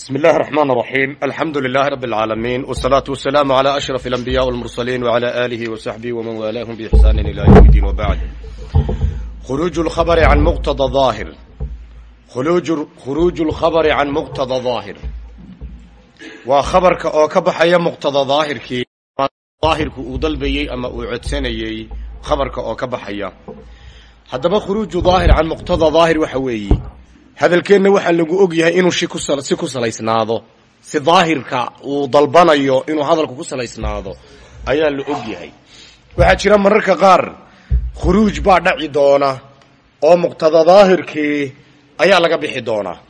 بسم الله الرحمن الرحيم الحمد لله رب العالمين والصلاة والسلام على أشرف الأنبياء والمرسلين وعلى آله وصحبه ومن والاهم بإحسان إلى يوم الدين وبعد خروج الخبر عن مقتضى ظاهر خروج خروج الخبر عن مقتضى ظاهر وخبرك oo ka baxaya muqtada daahirkii daahirku uu dalbayay ama uu codsanayay khabarka oo ka baxaya haddaba khuruuju daahir can muqtada daahir waxa weeye hadalkeenna waxaa lagu og yahay inuu si ku salaysnaado. Si daahirka uu dalbanayo inuu hadalku ku salaysnaado ayaa la og yahay waxaa jira mararka qaar khuruuj baa dhaci doona oo muqtada daahirkii ayaa laga bixi doonaa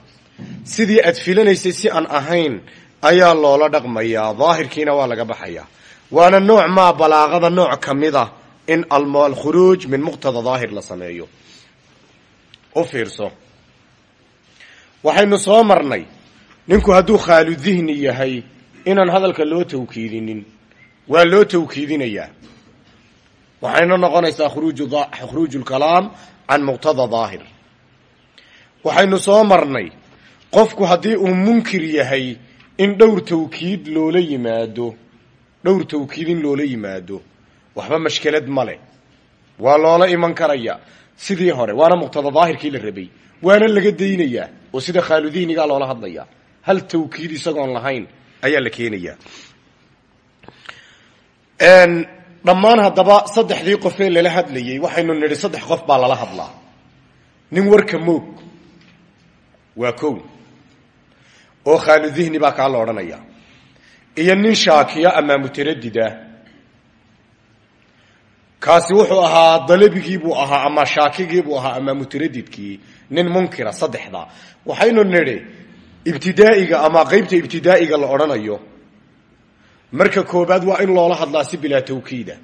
sidii aad filanaysay si aan ahayn ayaa loola dhaqmayaa daahirkiina waa laga baxayaa waana nooc maa balaaqada nooc ka mid a in alkhuruuj min muqtada daahir la sameeyo. U fiirso waxaynu soo marnay. Ninku hadduu khaalu dihni yahay inaan hadalka loo tawkiidinin. Waa loo tawkiidinayaa waxayna noqonaysaa khuruuju lkalaam can muqtada daahir. Waxaynu soo marnay. Qofku haddii uu munkir yahay in dhowr tawkiid loola yimaado dhowr tawkiid in loola yimaado waxba mashkelad male waa loola iman karaya. Sidii hore waana muqtada daahirkii la rabay. Waana laga daynayaa oo sida khaaludihnigaa loola hadlayaa hal tawkiid isagoon lahayn ayaa la keenayaa dhammaan haddaba saddexdii qofee lala hadlayay waxaynu nidhi saddex qof baa lala hadlaa. Nin warka moog waa kow. Oo khaaludihni baa kaa la iyo nin shaakiya ama mutaradida kaasi wuxuu ahaa dalabigii ahaa ama shaakigii ahaa ama mutaradidkii nin munkira saddexda. Waxaynu nidhi ibtidaa'iga ama qeybta ibtidaa'iga la odhanayo marka koobaad waa in loola hadlaa si bilaa tawkiida.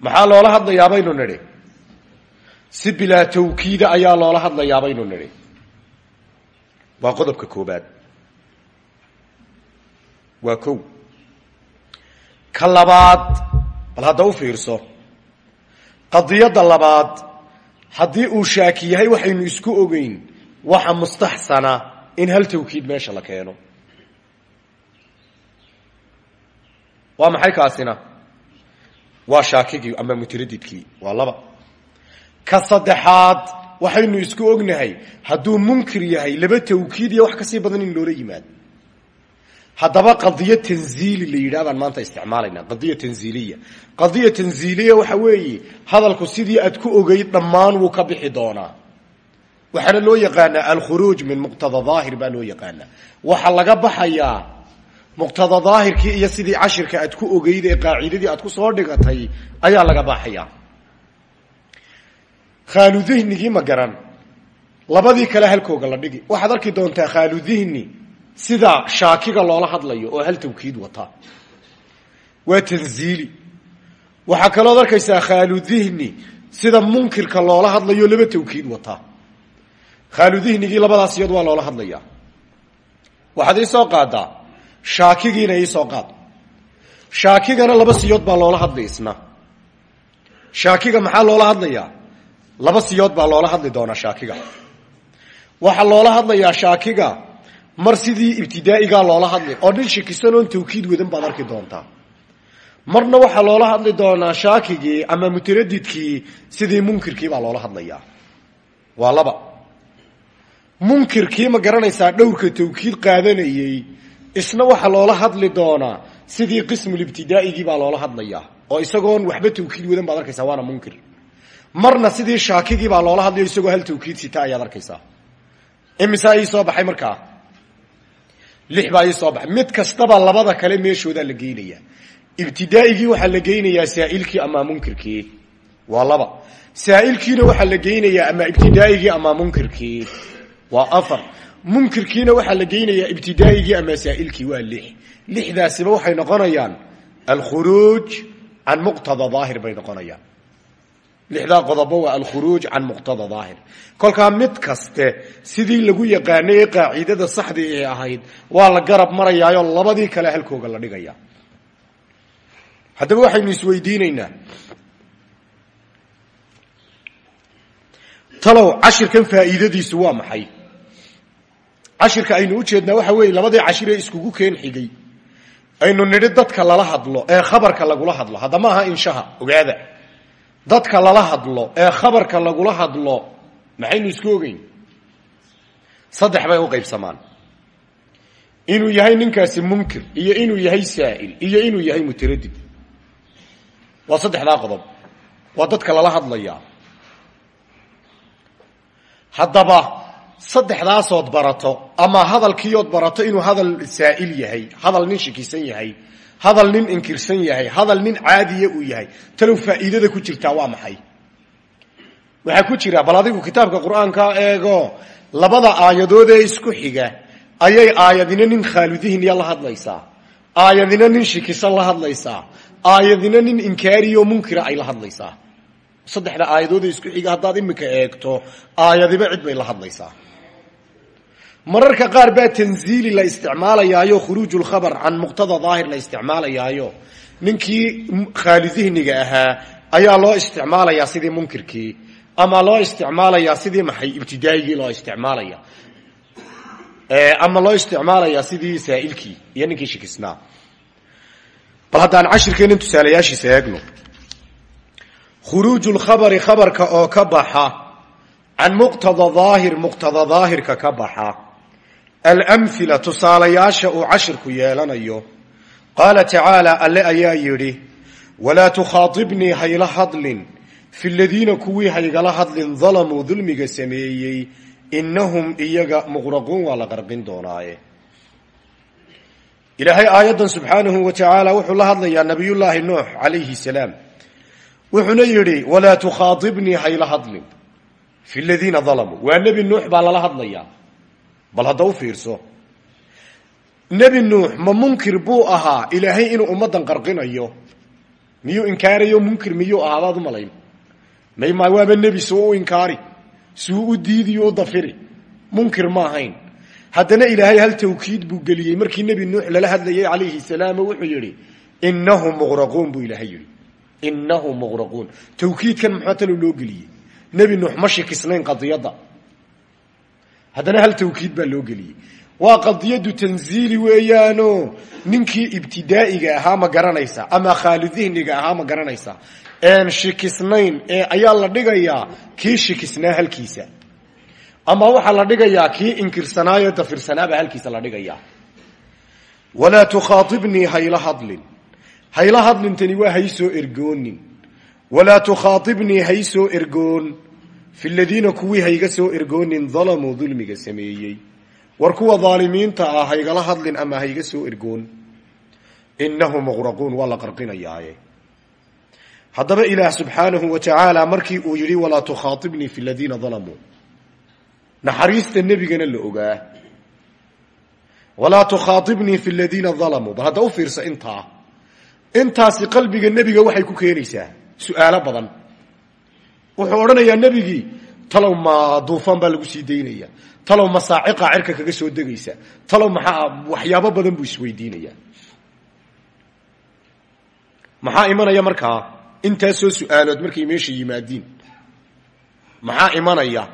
Maxaa loola hadlayaa baynu nidhi? Si bilaa tawkiida ayaa loola hadlayaa baynu nidhi. Waa qodobka koobaad. Waa kow. Ka labaad bal hadda u fiirso. Qadiyadda labaad haddii uu shaaki yahay waxaynu isku ogeyn waxa mustaxsana in hal tawkiid meesha la keeno. Waa maxay kaasina? Waa shaakigii ama mutaradidkii waa laba. Ka saddexaad waxaynu isku ognahay hadduu munkir yahay laba tawkiid iyo wax ka sii badan in loola yimaado haddaba qadiya tanziili la maanta isticmaalayna. Qadiya tanziiliya. Qadiya tanziiliya waxa weeye hadalku sidii aad ku ogeyd dhammaan wuu ka bixi doonaa. Waxaana loo yaqaanaa alkhuruuj min muqtada daahir baa loo yaqaanaa. Waxaa laga baxayaa muqtada daahirkii iyo sidii cashirka aad ku ogeyd ee qaacidadii aad ku soo dhigatay ayaa laga baxayaa khaaludihnigii ma garan. Labadii kale halkooga la dhigi. Waxaad arki doontaa khaaludihni sida shaakiga loola hadlayo oo hal tawkiid wata. Waa tanziili. Waxaa kalooad arkaysaa khaaludihni sida munkirka loola hadlayo laba tawkiid wata. Khaaludihnigii labadaas iyad waa loola hadlaya. Waxaad iisoo qaadaa shaakigiina iisoo qaad. Shaakigana laba siyood baa loola hadlay isna shaakiga maxaa loola hadlayaa? Laba siyood baa loola hadli doonaa shaakiga. Waxaa loola hadlayaa shaakiga mar sidii ibtidaa'igaa loola hadli oo nin shakisan oon tawkiid wadan baad arki doontaa marna waxaa loola hadli doonaa shaakigii ama mutaradidkii sidii munkirkii baa loola hadlayaa. Waa laba. Munkirkii ma garanaysaa dhowrka tawkiid qaadanayey isna waxaa loola hadli doonaa sidii qismulibtidaa'igii baa loola hadlayaa oo isagoon waxba tawkiid wadan baad arkaysaa waana munkir. Marna sidii shaakigii baa loola hadlayo isagoo hal tawkiid sita ayaad arkaysaa. Imisaa ii soo baxay markaa lix baa ii soo baxay mid kastaba labada kale meeshoodaa la geynayaa. Ibtidaa'igii waxaa la geynayaa saa'ilkii ama munkirkii? Waa laba. Saa'ilkiina waxaa la geynayaa ama ibtidaa'igii ama munkirkii? Waa afar. Munkirkiina waxaa la geynayaa ibtidaa'igii ama saa'ilkii? Waa lix. Lixdaasiba waxay noqonayaan alkhuruuj can muqtada daahir bay noqonayaan lixdaa qodobo waa alkhuruuj can muqtada daahir. Kolkaa mid kaste sidii lagu yaqaanay ee qaacidada saxdii ee ahayd waa la garab marayaayo labadii kale halkooga la dhigaya. Haddaba waxaynu isweydiinaynaa talow cashirkan faa'iidadiisu waa maxay? Cashirka aynu u jeednaa waxa weeye labadii cashiree iskugu keen xigay. Aynu nidhi dadka lala hadlo ee khabarka lagula hadlo. Hadda ma aha inshaha ogaada dadka lala hadlo ee khabarka lagula hadlo maxaynu isku ogeyn? Saddex bay u qaybsamaan. Inuu yahay ninkaasi munkir iyo inuu yahay saa'il iyo inuu yahay mutaradid waa saddexdaa qodob. Waa dadka lala hadlayaa. Haddaba saddexdaasood barato ama hadalkiiood barato inuu hadal saa'il yahay hadal nin shikisan yahay hadal nin inkirsan yahay hadal nin caadiya uu yahay talow faa'iidada ku jirtaa waa maxay? Waxaa ku jira bal adigu kitaabka qur'aanka eego labada aayadood ee isku xiga ayay aayadina nin khaaludihiniya la hadlaysaa aayadina nin shikisan la hadlaysaa aayadina nin inkaariyo munkira ay la hadlaysaa. Saddexda aayadood ee isku xiga haddaad imika eegto aayadiba cid bay la hadlaysaa mararka qaar baa tanziili la isticmaalayaayo khuruuj lkhabar can muqtada daahir la isticmaalayaayo. Ninkii khaalidihniga ahaa ayaa loo isticmaalayaa sidii munkirkii ama loo isticmaalayaa sidii maxay ibtidaayigii loo isticmaalaya. Ama loo isticmaalayaa sidii saa'ilkii iyo ninkii shikisnaa. Bal haddaan cashirkeenin tusaalayaashiisa eegno. Khuruuju lkhabari khabarka oo ka baxa can muqtada daahir muqtada daahirka ka baxa almhila tusaalayaasha uu cashirku yeelanayo qaala tacaala alle ayaa yidhi walaa tukhaatibnii hayla hadlin fi ladiina kuwii haygala hadlin dalamuu dulmiga sameeyey inahum iyaga muqraquun waa la qarqin doonaaye. Ilaahay aayaddan subxaanahu wa tacaala wuxuu la hadlayaa nabiyullaahi nuux calayhi salaam. Wuxuuna yidhi walaa tukhaatibnii hayla hadlin fi ladiina dalamuu. Waa nebi nuux baa bal hadda u fiirso nebi nuux ma munkir buu ahaa ilaahay inuu ummaddan qarqinayo? Miyuu inkaarayo? Munkir miyuu ahaa? Baad u malayn. Mayma waaba nebi suu inkaari suu u diidiyo dafiri. Munkir ma ahayn. Haddana ilaahay hal tawkiid buu geliyey. Markii nebi nuux lala hadlayay calayhi salaam wuxuu yidhi inahum muqraquun buu ilaahay yidhi. Inahum muqraquun. Tawkiidkan muxuu talo loo geliyey. Nebi nuux ma shikisnayn qadiyadda haddana hal tawkiid baa loo geliyey. Waa qadiyadu tanziili weeyaano. Ninkii ibtidaa'iga ahaa ma garanaysa ama khaalidihniga ahaa ma garanaysa. Een shikisnayn ee ayaa la dhigayaa kii shikisnaa halkiisa. Ama waxaa la dhigayaa kii inkirsanaayo dafirsanaabaa halkiisa la dhigayaa. Walaa tukhaatibnii hayla hadlin. Hayla hadlintani waa haysoo ergoonin. Walaa tukhaatibnii haysoo ergoon fi ladiina kuwii hayga soo ergoonin dalamuu dulmiga sameeyey war kuwa daalimiinta ah haygala hadlin ama hayga soo ergoon inahum muqraquun waa la qarqinayaaye haddaba ilaah subxaanahu wa tacaala markii uu yidhi walaa tukhaatibnii fi ladiina dalamuu naxariista nebigana la ogaa walaa tukhaatibnii fi ladiina dalamuu bal hadda u fiirsa intaa intaasi qalbiga nebiga waxay ku keenaysaa su'aalo wuxuu odhanayaa nebigii talow ma duufaan baa lagu sii daynaya. Talow masaaciqa cirka kaga soo degaysa. Talow maxaa waxyaabo badan buu isweydiinayaa. Maxaa imanaya markaa intaasoo su'aalood markay meesha yimaadiin maxaa imanaya?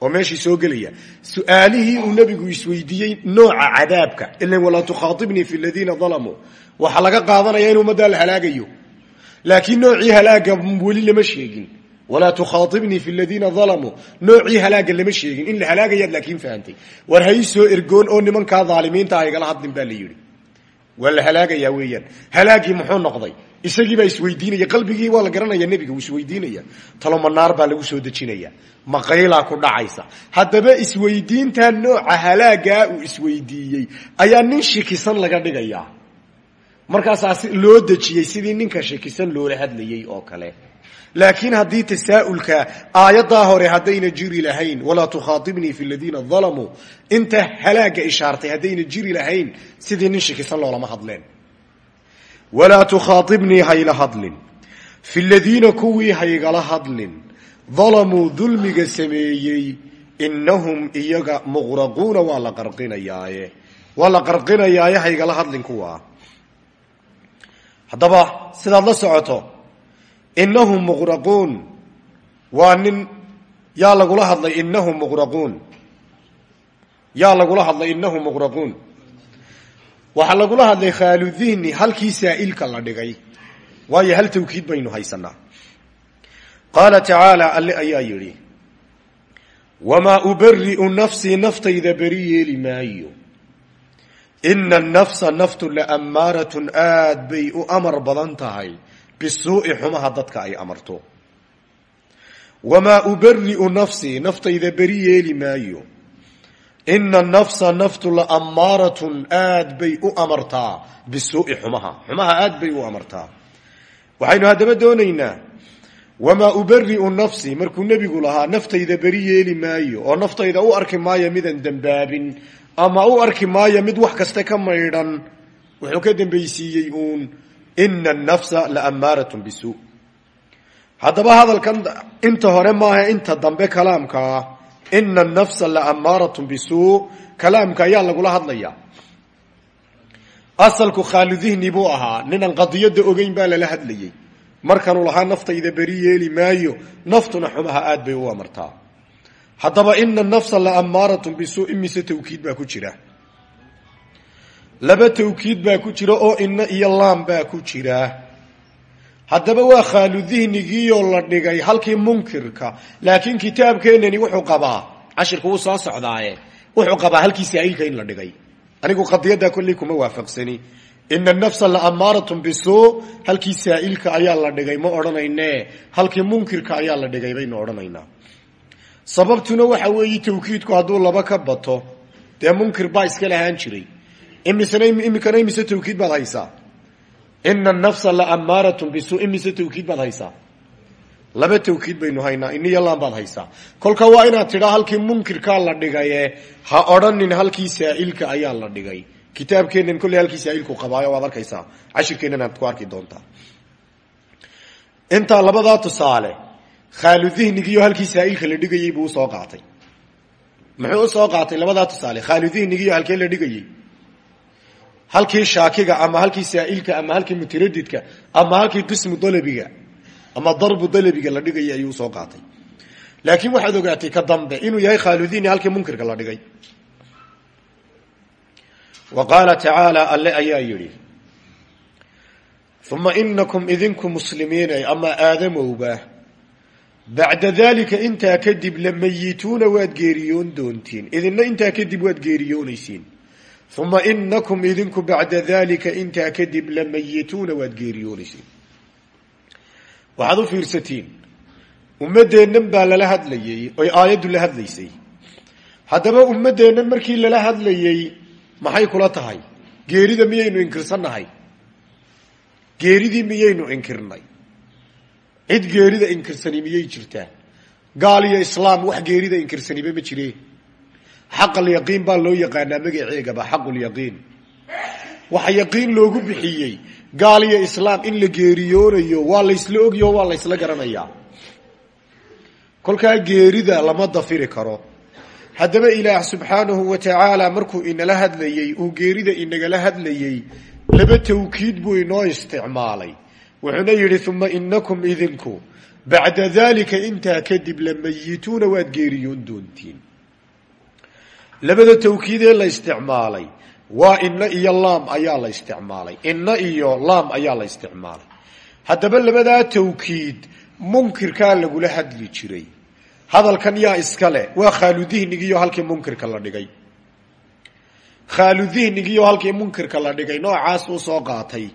Oo meeshii soo gelaya. Su'aalihii uu nebigu isweydiiyey nooca cadaabka. Ilan walaa tukhaatibnii fi ladiina dalamuu waxaa laga qaadanaya in ummaddaa la halaagayo. Laakiin noocii halaaga weli lama sheegin walaa tukhaatibnii fi ladiina dalamuu noocii halaaga lama sheegin in la halaagayaad laakiin fahantay war hay soo ergoon oo nimankaa daalimiinta ah igala hadlin baa la yidhi waa la halaagayaa weeyaan halaagii muxuu noqday isagiibaa isweydiinaya qalbigii waa la garanaya nebiga uu isweydiinaya taloma naar baa lagu soo dejinaya maqaylaa ku dhacaysa haddaba isweydiintaa nooca halaagaa uu isweydiiyey ayaa nin shikisan laga dhigayaa markaasaa loo dejiyey sidii ninka shikisan loola hadlayey oo kale laakiin haddii tasaa'ulka aayaddaa hore haddayna jiri lahayn walaa tukhaatibnii fi ladiina dalamuu inta halaaga ishaartay haddayna jiri lahayn sidii nin shikisan loolama hadleen. Walaa tukhaatibnii hayla hadlin. Fi ladiina kuwii haygala hadlin. Dalamuu dulmiga sameeyey inahum iyaga muqraquuna waa la qarqinayaaye. Waa la qarqinayaaye haygala hadlin kuwaa. Haddaba sidaad la socoto inahum muqraquun waa nin yaa lagula hadlay inahum muqraquun yaa lagula hadlay inahum muqraquun waxaa lagula hadlay khaaludihni halkii saa'ilka la dhigay. Waayo hal tawkiid baynu haysanaa qaala tacaala alle ayaa yidhi wamaa ubari'u nafsii naftayda beri yeeli maayo. Ina nafsa naftu la ammaaratun aad bay u amar bisuu'i xumaha dadka ay amarto wamaa ubari'u nafsii naftayda beri yeeli maayo ina nafsa naftu la ammaaratun aad bay u amartaa bisuu'i xumaha xumaha aad bay u amartaa waxaynu haddaba doonaynaa wamaa ubari'u nafsi markuu nebigu lahaa naftayda beri yeeli maayo oo naftayda u arki maayo midaan dembaabin ama u arki maayo mid wax kasta ka maydhan wuxuu ka dambaysiiyey uun ina nafsa la ammaaratun bisuu haddaba hadalkan inta hore maaha inta dambe kalaamkaa ina nafsa la ammaaratun bisuu kalaamka ayaa lagula hadlaya asalku khaaludihni buu ahaa ninaan qadiyada ogeyn baa lala hadlayey markanuu lahaa naftayda beri yeeli maayo naftuna xumaha aad bay u amartaa haddaba ina nafsa la ammaaratun bisuu imise tawkiid baa ku jira laba tawkiid baa ku jira oo ina iyo laam baa ku jira. Haddaba waa khaaludihnigiioo la dhigay halkii munkirka. Laakiin kitaabkeenani wuxuu qabaa cashirka wuu soo socdaaye. Wuxuu qabaa halkii saa'ilka in la dhigay. Anigu qadiyaddaa kolley kuma waafaqsani. Ina nafsa la ammaaratun bisuu halkii saa'ilka ayaa la dhigay ma odhanayne halkii munkirka ayaa la dhigay baynu odhanaynaa. Sababtuna waxa weeye tawkiidku hadduu laba ka bato dee munkir baa iska lahaan jiray imisna imikana imise tawkiid baad haysaa. Ina nafsa la ammaaratun bisuu imise tawkiid baad haysaa. Laba tawkiid baynu haynaa iniyo laan baad haysaa. Kolka waa inaad tidhaa halkii munkirkaa la dhigaye ha odhanin halkii saa'ilka ayaa la dhigay. Kitaabkeenan kolley halkii saa'ilku qabaayo waad arkaysaa. Cashirkeenan aad ku arki doontaa. Intaa labadaa tusaale khaaludihnigiiyo halkii saa'ilka la dhigayey buu u soo qaatay. Muxuu u soo qaatay? Labadaa tusaale khaaludihnigiiyo halkee la dhigayey halkii shaakiga ama halkii saa'ilka ama halkii mutaradidka ama halkii qismu dalabiga ama darbu dalabiga la dhigayay ayuu u soo qaatay. Laakiin waxaad ogaatay ka dambe inuu yahay khaaludihni halkii munkirka la dhigay. Wa qaala tacaala alle ayaa yidhi uma inakum idinku muslimiina ama aadamowba bacda dalika intaa kadib lamayituuna waad geeriyoon doontiin. Idinna intaa kadib waad geeriyoonaysiin uma inakum idinku bacda dalika intaa kadib lamayituuna waad geeriyoonaysiin waxaad u fiirsatiin ummaddeennan baa lala hadlayey oy aayaddu la hadlaysay haddaba ummaddeennan markii lala hadlayey maxay kula tahay geerida miyaynu inkirsannahay geeridii miyaynu inkirnay cid geerida inkirsani miyay jirtaa gaal iyo islaam wax geerida inkirsaniba ma jireen xaqalyaqiin baa loo yaqaanaa magaceegaba xaqulyaqiin. Waxa yaqiin loogu bixiyey gaal iyo islaam in la geeriyoonayo waa laysla ogyaho waa laysla garanayaa. Kolkaa geerida lama dafiri karo. Haddaba ilaah subxaanahu wa tacaala markuu inala hadlayey uu geerida inagala hadlayey laba tawkiid buu inoo isticmaalay. Wuxuuna yidhi uma inakum idinku bacda dalika intaa kadib lamayituuna waad geeriyoon doontiin labada tawkiid ee la isticmaalay. Waa ina iyo laam ayaa la isticmaalay. Ina iyo laam ayaa la isticmaalay. Haddaba labadaa tawkiid munkirkaa lagula hadli jiray. Hadalkan yaa iska leh. Waa khaaludihnigiiyo halkii munkirka la dhigay. Khaaludihnigiiyo halkii munkirka la dhigay. Noocaas uu soo qaatay.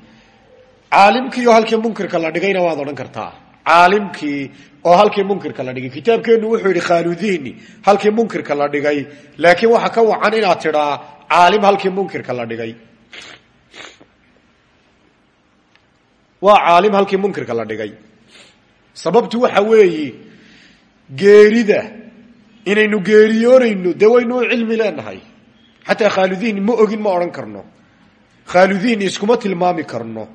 Caalimkiioo halkii munkirka la dhigayna waad odhan kartaa caalimkii oo halkii munkirka la dhigay. Kitaabkeenu wuxuu yidhi khaaludihni halkii munkirka la dhigay. Laakiin waxa ka wacan inaad tidhaa caalim halkii munkirka la dhigay. Waa caalim halkii munkirka la dhigay. Sababtu waxa weeye geerida inaynu geeriyoonayno dee waynu cilmi leenahay. Xataa khaaludihni ma ogin ma odhan karno. Khaaludihni iskuma tilmaami karno.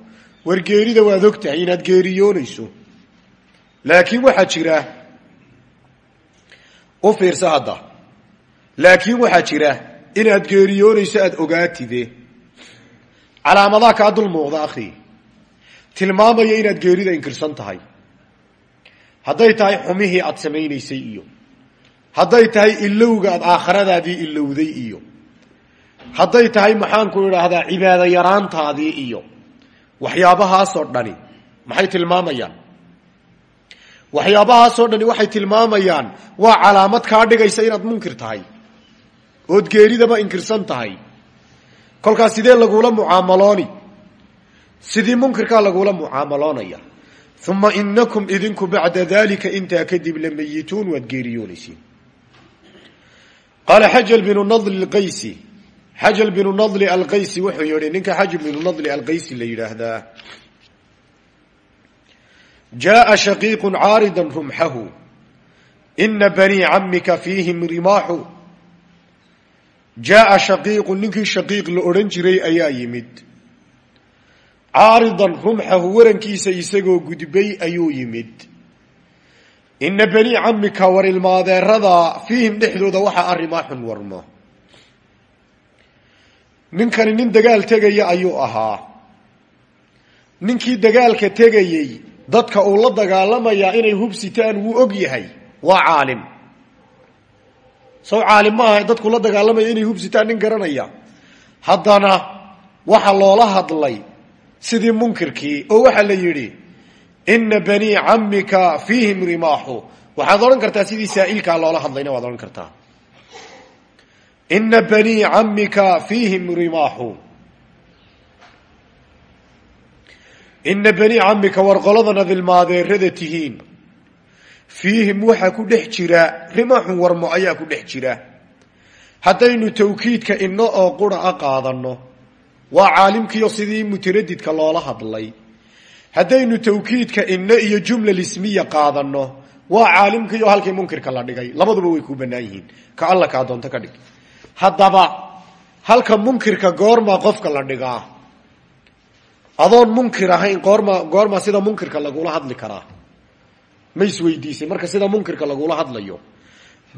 War geerida waad og tahay inaad geeriyoonayso laakiin waxaa jira u fiirsa hadda. Laakiin waxaa jira inaad geeriyoonayso aada ogaatide. Calaamadaha kaa dul muuqda akhi. Tilmaamaya inaad geerida inkirsan tahay. Hadday tahay xumihii aad samaynaysay iyo. Hadday tahay ilowga aad aakhiradaadii ilowday iyo. Hadday tahay maxaanku idhaahdaa cibaado yaraantaadii iyo. Waxyaabahaasoo dhani maxay tilmaamayaan waxyaabahaasoo dhani waxay tilmaamayaan waa calaamad kaa dhigaysa inaad munkir tahay. Ood geeridaba inkirsan tahay. Kolkaas sidee lagula mucaamalooni? Sidii munkirkaa lagula mucaamaloonaya. Uma inakum idinku bacda dalika intaa kadib lamayituun waad geeriyoonaysiin. Qaala xajal binu nadli qaysi xajal binu nadli alqaysi wuxuu yihi ninka xajal binu nadli alqaysi la yidhaahdaa jaءa shaqiiqu caarida rumxahu ina banii camika fiihim rimaaxu jaaa shaqiiqu ninkii shaqiiq la odhan jiray ayaa yimid caaridan rumxahu warankiisa isagoo gudbay ayuu yimid ina banii camika war ilmaadeerada fiihim dhexdooda waxaa arrimaaxun warmo ninkani nin dagaal tegaya ayuu ahaa ninkii dagaalka tegayey dadka uu la dagaalamayaa inay hubsitaan wuu og yahay. Waa caalim. Sow caalim dadku la dagaalamaya inay hubsitaan nin garanaya. Haddana waxa loola hadlay sidii munkirkii oo waxaa la yidhi ina banii camika fiihim rimaaxu. Waxaad odhan kartaa sidii saa'ilkaa loola hadlayna waad odhan kartaa. Ina banii camika fiihim rimaaxu ina banii camika war qoladan ad tihiin. Fiihim waxaa ku dhex jira rimaaxun warmo ayaa ku dhex jira. Haddaynu tawkiidka ino oo qura a qaadano waa caalimkiio sidii mutaradidka loola hadlay. Haddaynu tawkiidka ino iyo jumla lismiya qaadano waa caalimkiio halkii munkirka la dhigay. Labaduba way ku banaan ka alla kaa doonto ka dhig. Haddaba halka munkirka goormaa qofka la dhigaa adoon munkir ahayn goorma goormaa sida munkirka lagula hadli karaa. Ma isweydiisay marka sida munkirka lagula hadlayo.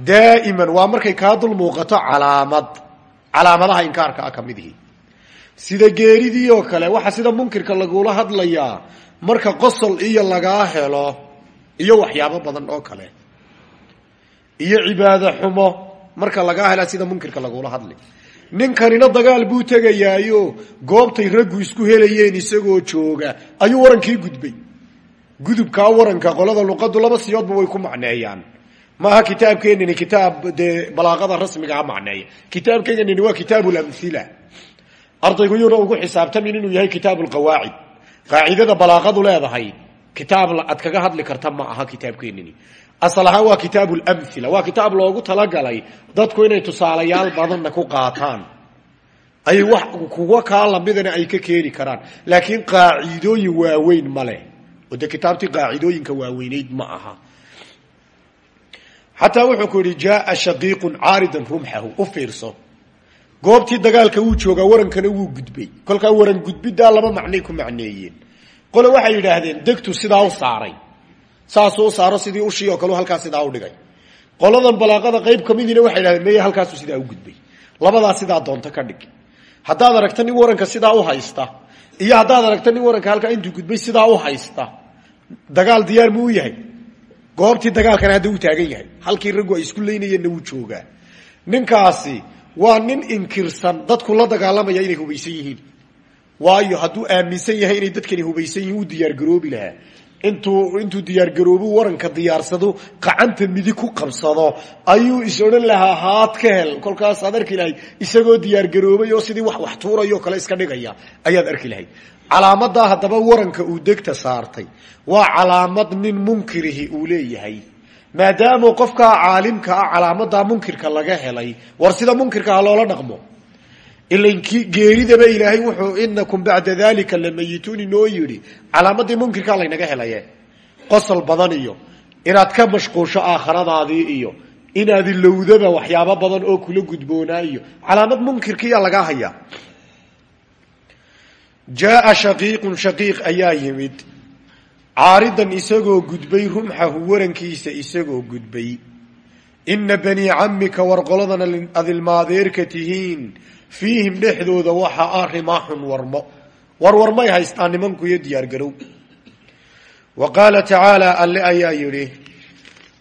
Daa'iman waa markay kaa dul muuqato calaamad. Calaamadaha inkaarka ah ka mid ihi. Sida geeridii oo kale waxaa sida munkirka lagula hadlayaa marka qosol iyo lagaa helo iyo waxyaabo badan oo kale. Iyo cibaado xumo marka lagaa helaa sida munkirka lagula hadli ninkanina dagaal buu tegayaayo. Goobtay raggu isku helayeen isagoo jooga. Ayuu warankii gudbay. Gudubkaa waranka qolada luqadu laba siyoodba way ku macneeyaan. Maaha kitaabkeenini kitaab dee balaaqada rasmigaa macneeya kitaabkeenini waa kitaab lamhila ardayguyuuna ugu xisaabtamin inuu yahay kitaab lqawaacid qaacidada balaaqadu leedahay kitaab ad kaga hadli karta ma aha kitaabkeenini asal ahaan waa kitaab lamhila waa kitaab loogu talagalay dadku inay tusaalayaal badanna ku qaataan. Ay wax kuwa kaa lamidana ay ka keeni karaan. Laakiin qaacidooyin waaweyn ma oo dee kitaabtii qaacidooyinka waaweyneyd ma aha. Xataa wuxuu ku yihi jaaa shaqiiqun caaridan rumxahu. U fiirso. Dagaalka wuu joogaa warankana wuu gudbay. Kolkaa waran gudbidaa laba macnay ku macneeyeen. Qole waxay yidhaahdeen degtu sidaa u saaray saasuu u saaro sidii ushii oo kale halkaa sidaa u dhigay. Qoladan balaaqada qayb kamidina waxay yidhahdeen meye halkaasuu sidaa u gudbay. Labadaa sidaa doonto ka dhig haddaad aragta nin waranka sidaa u haysta iyo haddaad aragta nin waranka halkaa intuu gudbay sidaa u haysta dagaal diyaar muu yahay. Goobtii dagaalkana hadda uu taagan yahay. Halkii raggu isku leynayeenna wuu joogaa. Ninkaasi waa nin inkirsan. Dadku la dagaalamaya inay hubaysan yihiin. Waayo hadduu aaminsan yahay inay dadkani hubaysan yihiin wuu diyaargaroobi lahaa intuu intuu diyaargaroobu waranka diyaarsado qacanta midig ku qabsado ayuu is odhan lahaa haad ka hel. Kolkaasaad arki lahayd isagoo diyaargaroobay oo sidii wax wax tuurayo kale iska dhigaya. Ayaad arki lahayd. Calaamadaa haddaba waranka uu degta saartay waa calaamad nin munkirihi uu leeyahay. Maadaama qofkaa caalimka ah calaamadaa munkirka laga helay war sida munkirka ha loola dhaqmo geeridaba ilaahay wuxuu inakum bacda dalika lamayituun inoo yidhi. Calaamadii munkirkaa laynaga helaye. Qosol badan iyo inaad ka mashquusho aakhiradaadii iyo inaad ilowdaba waxyaabo badan oo kula gudboonaa iyo calaamad munkirkiiya lagaa hayaa jaaa shaqiiqun shaqiiq ayaa yimid. Caaridan isagoo gudbay rumxahu warankiisa isagoo gudbay. Ina banii camika war qoladan ad tihiin fiihim dhexdooda waxa ah rimaaxun warmo war warmay haystaan nimanku iyo diyaargarow wa qaala tacaala alle ayaa yidhi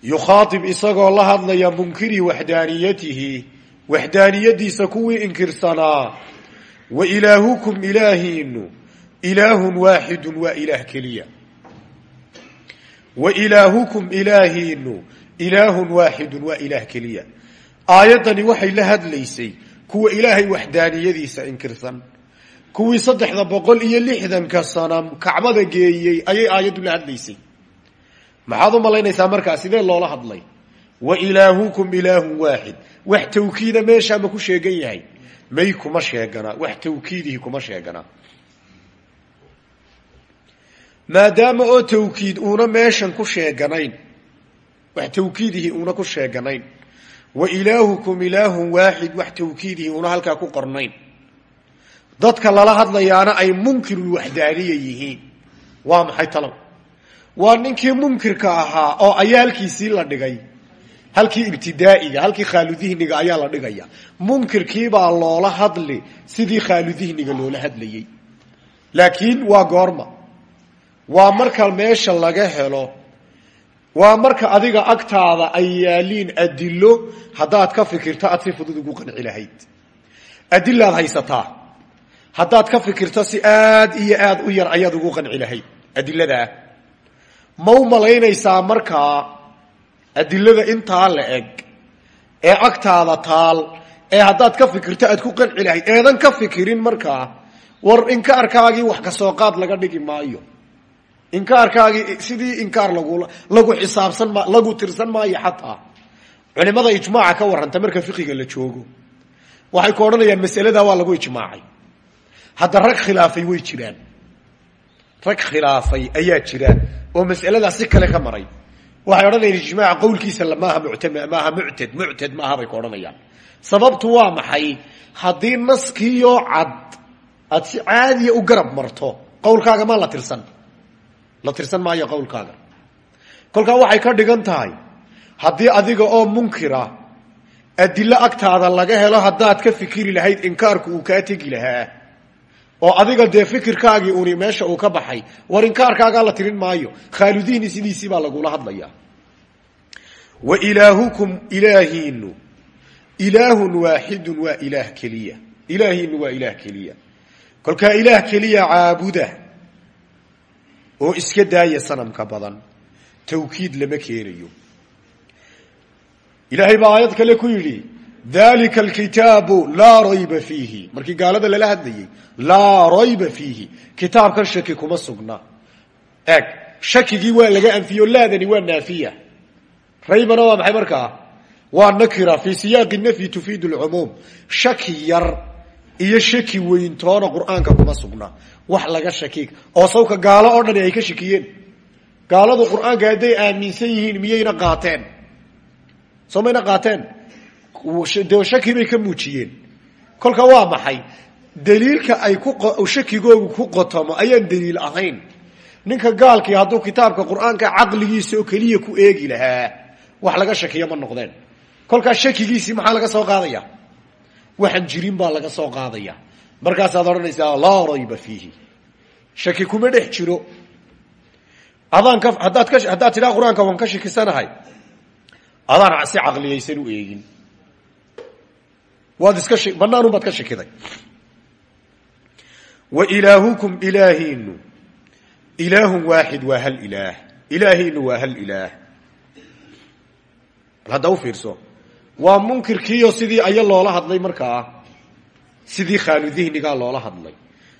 yukhaaib isagoo la hadlaya munkiri waxdaaniyatihi waxdaaniyadiisa kuwii inkirsanaa wa ilaahukum ilaahiinu ilaahun waaxidun waa ilaah keliya wa ilaahukum ilaahiinu ilaahun waaxidun waa ilaah keliya aayaddani waxay la hadlaysay kuwa ilaahay waxdaaniyadiisa inkirsan. Kuwii saddexda boqol iyo lixdanka sana kacbada geeyey ayay aayaddu la hadlaysay. Maxaad u malaynaysaa markaa sidee loola hadlay? Wa ilaahukum ilaahun waaxid wax tawkiida meeshaa ma ku sheegan yahay. May kuma sheeganaa wax tawkiidihi kuma sheeganaa maadaama oo tawkiid uuna meeshan ku sheeganayn wax tawkiidihi uuna ku sheeganayn wa ilaahukum ilaahun waaxid wax tawkiidihi uuna halkaa ku qornayn. Dadka lala hadlayaana ay munkirulwaxdaaniya yihiin. Waa maxay talow waa ninkii munkirka ahaa oo ayaa halkiisii la dhigay halkii ibtidaa'iga halkii khaaludihniga ayaa la dhigaya. Munkirkiibaa loola hadli sidii khaaludihniga loola hadlayey laakiin waa goorma. Waa marka meesha laga helo waa marka adiga agtaada ay yaaliin adilo haddaad ka fikirto aad si fudud ugu qanci lahayd. Adilaad haysataa. Haddaad ka fikirto si aad iyo aad u yar ayaad ugu qanci lahayd. Adiladaa ma u malaynaysaa markaa adilada intaa la eg ee agtaada taal ee haddaad ka fikirto aad ku qanci lahayd eedan ka fikirin markaa war inkaarkaagii wax ka soo qaad laga dhigi maayo inkaarkaagii sidii inkaar lagu lagu xisaabsan ma lagu tirsan maayo xataa. Culimada ijmaaca ka warranta marka fiqiga la joogo. Waxay ku odhanayaan waa lagu ijmaacay. Hadda rag khilaafay way jiraan. Rag khilaafay ayaa jira oo mas'aladaa si kale ka maray. Waxay odhanayaan ijmaaca qowlkiisa maaha muctam maaha muctad muctad maaha bay ku sababtu waa maxay? Haddii naskiioo cad aad si caadiya u garab marto qowlkaaga maa la tirsan la tirsan maayo qowlkaaga. Kolkaa waxay ka dhigan tahay haddii adiga oo munkira adilo agtaada laga helo haddaad ka fikiri lahayd inkaarku uu kaa tegi lahaa oo adiga dee fikirkaagii uni meesha uu ka baxay war inkaarkaagaa la tirin maayo khaaludihni sidiisii baa lagula hadlaya wa ilaahukum ilaahiinu ilaahun waaxidun waa ilaah keliya. Ilaahiinu waa ilaah keliya. Kolkaa ilaah keliya caabuda oo iska daaya sanamka badan. Tawkiid lama keenayo ilaahay baa aayad kale ku yidhi dalika alkitaabu laa rayba fiihi. Markii gaalada lala hadlayey laa rayba fiihi. Kitaabkan shaki kuma sugna. Eeg shakigii waa laga anfiyo laadani waa naafiya. Raybana waa maxay markaa? Waa nakira fii siyaaqi nafyi tufiidu lcumuum shaki yar iyo shaki weyntoona qur'aanka kuma sugna. Wax laga shaki oo sawka gaalo oo dhani ay ka shakiyeen. Gaaladu qur'aanka hadday aaminsan yihiin miyayna qaateen? Soo mayna qaateen? De shaki bay ka muujiyeen. Kolka waa maxay? Daliilka ay ku shakigoogu ku qotomo ayaan daliil ahayn. Ninka gaalkii hadduu kitaabka qur'aanka caqligiisa oo keliya ku eegi lahaa wax laga shakiyo ma noqdeen. Kolkaa shakigiisii maxaa laga soo qaadaya waxaan jirin baa laga soo qaadaya. Markaasaad odhanaysaa laa rayba fiihi. Shaki kuma dhex jiro. Adaan ka haddaad ka haddaad tidhaa qur'aanka waan ka shakisanahay. Adaan si caqliyaysan u eegin. Waad iska banaanun baad ka shakiday. Wa ilaahukum ilaahiinu ilaahun waaxid waa hal ilaah. Ilaahiinu waa hal ilaah. Bal fiirso waa munkirkiiyo sidii aya loola hadlay markaa sidii khaaludihnigaa loola hadlay.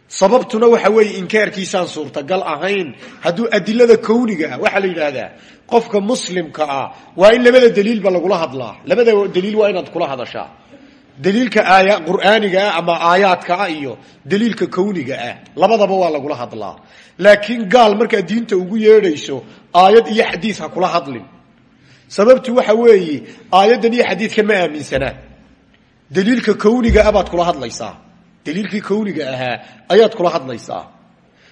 Sababtuna waxa weeye inkaarkiisaan suurtagal ahayn. Hadduu adilada kowniga ah waxaa la yidhaahdaa qofka muslimka ah waa in labada daliilba lagula hadlaa. Labada daliil waa inaad kula hadashaa. Daliilka aaya qur'aaniga ah ama aayaadka ah iyo daliilka kowniga ah labadaba waa lagula hadlaa. Laakiin gaal markaad diinta ugu yeedhayso aayad iyo xadiis ha kula hadlin sababtu waxa weeye aayaddan iyo xadiidkan ma aaminsanaa daliilka kowniga ah kula hadlaysaa. Daliilkii kowniga ahaa ayaad kula hadlaysaa.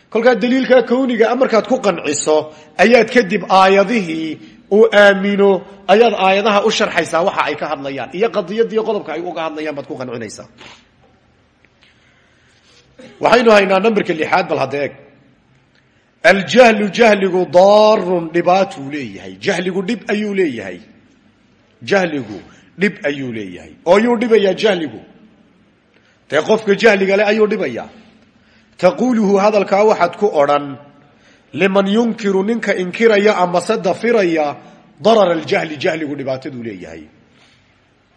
Kolkaa daliilka kowniga ah markaad ku qanciso ayaad kadib aayadihii uu aamino ayaad aayadaha u sharxaysaa waxa ay ka hadlayaan. Iyo qadiyadiiyo qodobka ay uga hadlayaan baad ku qancinaysaa. Waxaynu haynaa namberka lixaad bal hadda aljahlu jahligu daarun dhibaatuu leeyahay. Jahligu dhib ayuu leeyahay. Jahligu dhib ayuu leeyahay. Oo yuu dhibayaa jahligu? Dee qofka jahliga le ayuu dhibayaa? Taquuluhu hadalkaa waxaad ku odhan liman yunkiru ninka inkiraya amase dafiraya darar aljahli jahligu dhibaataduu leeyahay.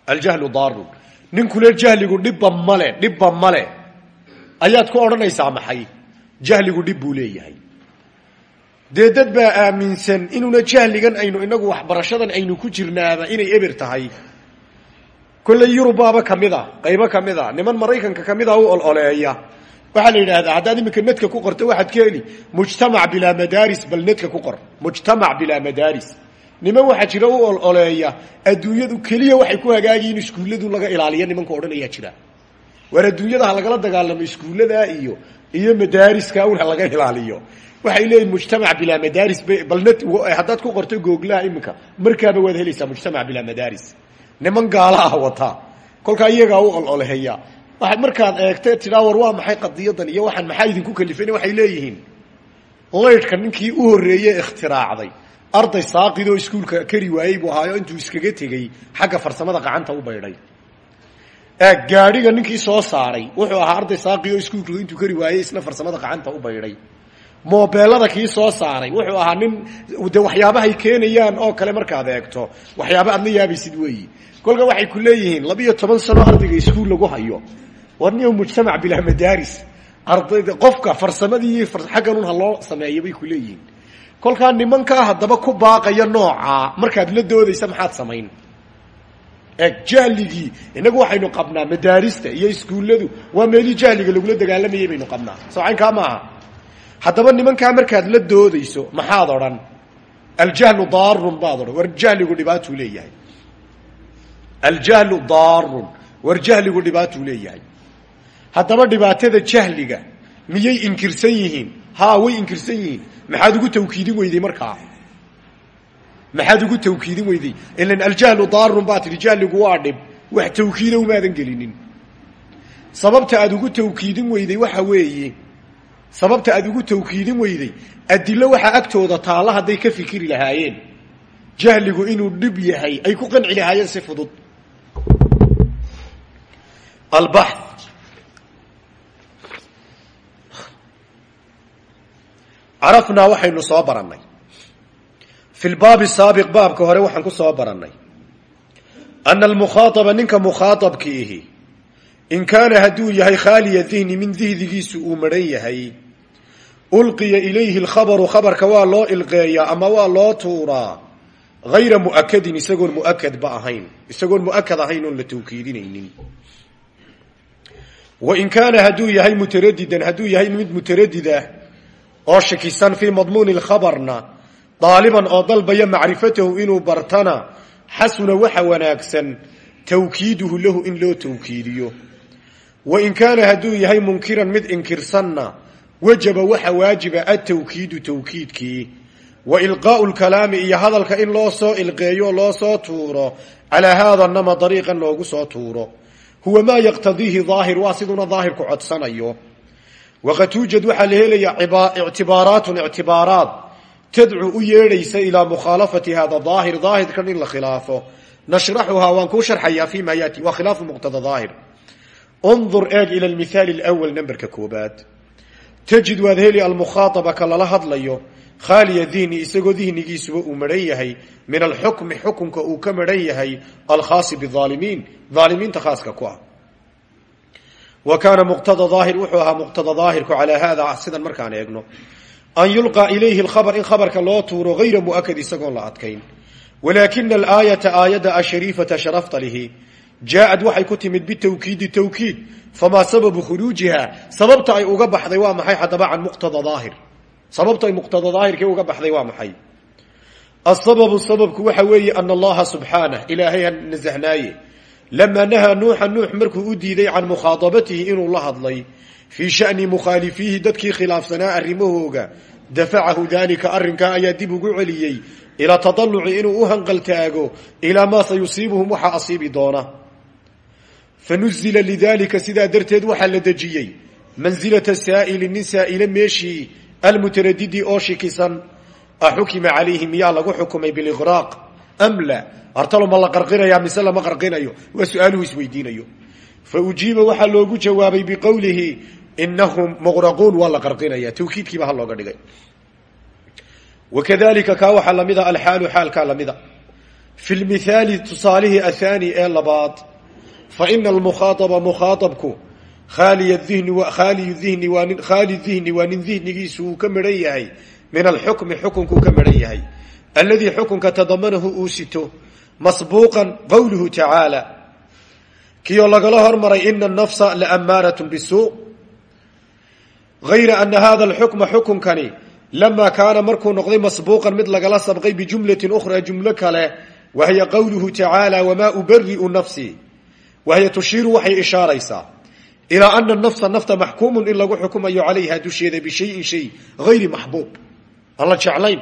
Aljahlu daarun. Ninkule jahligu dhibba male dhibba male ayaad ku odhanaysaa maxay? Jahligu dhib buu leeyahay dee dad baa aaminsan inuuna jahligan aynu inagu waxbarashadan aynu ku jirnaaba inay eber tahay. Kolley yurubaaba ka mid a qaybo ka mid a niman maraykanka ka mid a u ololeeya. Waxaa la yidhaahdaa haddaad iminka nedka ku qorto waxaad ka heli. Mujtamac bilaa bal nedka ku qor. Mujtamac bilaa madaaris niman waxaa jira u ololeeya adduunyadu keliya waxay ku hagaagiin iskuulladu laga ilaaliya nimanka odhanayaa jira. Waar adduunyada ha lagala dagaalamo iskuullada iyo iyo madaariska un laga ilaaliyo waxay leeyihiin mujtamac bilaa madaaris bal net haddaad ku qorto googlaha iminka markaaba waad helaysaa mujtamac bilaa madaaris niman gaala ah wata. Kolkaa iyagaa u ololeeya waxaad markaad eegta tidhaa war waa maxay qadiyadan iyo waxaan maxaa idinku kalifan waxay leeyihiin. Laydhka ninkii u horreeye ikhtiraacday. Arday saaqidoo iskuulka kari waayey buu ahaayo intuu iskaga tegey xagga farsamada qacanta u baydhay. Gaadhiga ninkii soo saaray wuxuu ahaa arday saaqidoo iskuulka intuu kari waayey isna farsamada qacanta u baydhay moobeelada kii soo saaray. Wuxuu ahaa nin de waxyaabahay keenayaan oo kale markaad eegto. Waxyaaba aadna yaabaysid weeyi. Kolka waxay ku leeyihiin labiiyo toban sano ardayga iskuul lagu hayo. War niyo mujtamac bilaa madaaris ardayda qofka farsamadii xaggan un ha loo sameeyo bay ku leeyihiin. Kolkaa nimankaa haddaba ku baaqaya noocaa markaad la doodaysa maxaad samayn. Eeg jahligii inagu waxaynu qabnaa madaarista iyo iskuulladu waa meelii jahliga lagula dagaalamayay baynu qabnaa. Soo caynkaa maaha haddaba nimankaa markaad la doodayso maxaad odhan? Aljahlu daarun baad odhan. War jahligu dhibaatuu leeyahay. Aljahlu daarun war jahligu dhibaatuu leeyahay. Haddaba dhibaatada jahliga miyay inkirsan yihiin? Haa way inkirsan yihiin. Maxaad ugu tawkiidin weyday markaa? Maxaad ugu tawkiidin weyday? Ilan aljahlu daarun baa tidhi jahligu waa dhib. Wax tawkiida umaadan gelinin. Sababta aad ugu tawkiidin weyday waxa weeye sababta aad ugu tawkiidin weyday adilo waxaa agtooda taalla hadday ka fikiri lahaayeen. Jahligu inuu dhib yahay ay ku qanci lahaayeen si fudud. Albax carafnaa waxaynu soo barannay. Fi lbaabi saabiq baabka hore waxaan ku soo barannay. Ana almukhaadaba ninka mukhaaabkiihi in kaana hadduu yahay khaaliya dihni min dihdigiisu uu maran yahay ulqiya ilayhi lkhabaru khabarka waa loo ilqeeyaa ama waa loo tuuraa. Hayra muakadin isagoon muakadba ahayn. Isagoon muakad ahayn la tawkiidinaynin. Wain kaana hadduu yahay mutaradidan hadduu yahay mid mutaradida oo shakisan fii madmuuni lkhabarna daaliban oo dalbaya macrifatahu inuu bartana xasuna waxa wanaagsan tawkiiduhu lahu in loo tawkiidiyo. Wain kaana hadduu yahay munkiran mid inkirsanna wajaba waxa waajiba atawkiidu tawkiidkii. Wa ilqaau lkalaami iyo hadalka in loo soo ilqeeyo loo soo tuuro. Calaa haada nama dariiqan loogu soo tuuro. Huwa maa yaqtadiihi daahir waa siduna daahirku codsanayo. Waqad tuujad waxaa la helayaa ictibaaraatun ictibaaraat tadcu u yeedhaysa ilaa mukhaalafati hada daahir daahirkan in la khilaafo. Nashraxuhaa waan kuu sharxayaa fi ma yaati waa tajid waad heli almukhaaaba ka lala hadlayo. Khaaliya dihni isagoo dihnigiisuba uu maran yahay. Min alxukmi xukunka uu ka maran yahay alkhaasi biaalimiin aalimiinta khaaska ku ah. Wa kaana muqtada daahir wuxuu ahaa muqtada daahirku calaa haada sidan markaan eegno. An yulqaa ilayhi lkhabar in khabarka loo tuuro hayra muakad isagoon la adkayn. Walaakina alaayata aayadda ashariifata jaaad waxay ku timid bitawkiidi tawkiid famaa sababu khuruujiha sababta ay uga baxday waa maxay haddaba can muqtada daahir? Sababta ay muqtada daahirkii uga baxday waa maxay? Asababu sababku waxa weeye ana allaha subxaanah ilaahay ha nasahnaaye. Lamaa nahaa nuuxa nuux markuu u diiday can mukhaadabatihi inuu la hadlay fii shani mukhaalifiihi dadkii khilaafsanaa arrimahooga dafacahu daalika arrinkaa ayaa dib ugu celiyey ilaa tadaluci inuu u hanqaltaago ilaa maa sayusiibuhum waxaa doona fanuzila lidalika sidaa darteed waxaa la dejiyey mansilata saa'ili nin saa'ile meeshii almutaradidi oo shikisan axukima calayhi miyaa lagu xukumay biliqraaq am la artalo ma la qarqinaya mise lama qarqinayo waa su'aaluhu isweydiinayo fa ujiiba waxaa loogu jawaabay biqowlihi inahum muqraquun waa la qarqinaya tawkiidkiiba ha looga dhigay wakadalika kaa waxaa lamida alxaalu xaalkaa lamida fi lmithaali tusaalihii athani ee labaad fa ina almukhaadaba mukhaaabku khaaliy dihni khaali dihni waa nin dihnigiisu uu ka midhan yahay min alxukmi xukunkuu ka midhan yahay. Alladii xukunka tadamanahu uu sito masbuuqan qowluhu tacaala kioo lagala hormaray ina anafsa laamaaratun bisuu gayra ana hada alxukma xukunkani lamaa kaana markuu noqday masbuuqan mid lagala sabqay bijumlatin ukhraa jumlo kale wahiya qowluhu tacaala wamaa ubariu nafsii wahiya tushiiru waxay ishaaraysaa ilaa ana nafsa nafta maxkuumun in lagu xukumayo calayha dusheeda bishayin shay hayri maxbuub aan la jeclayn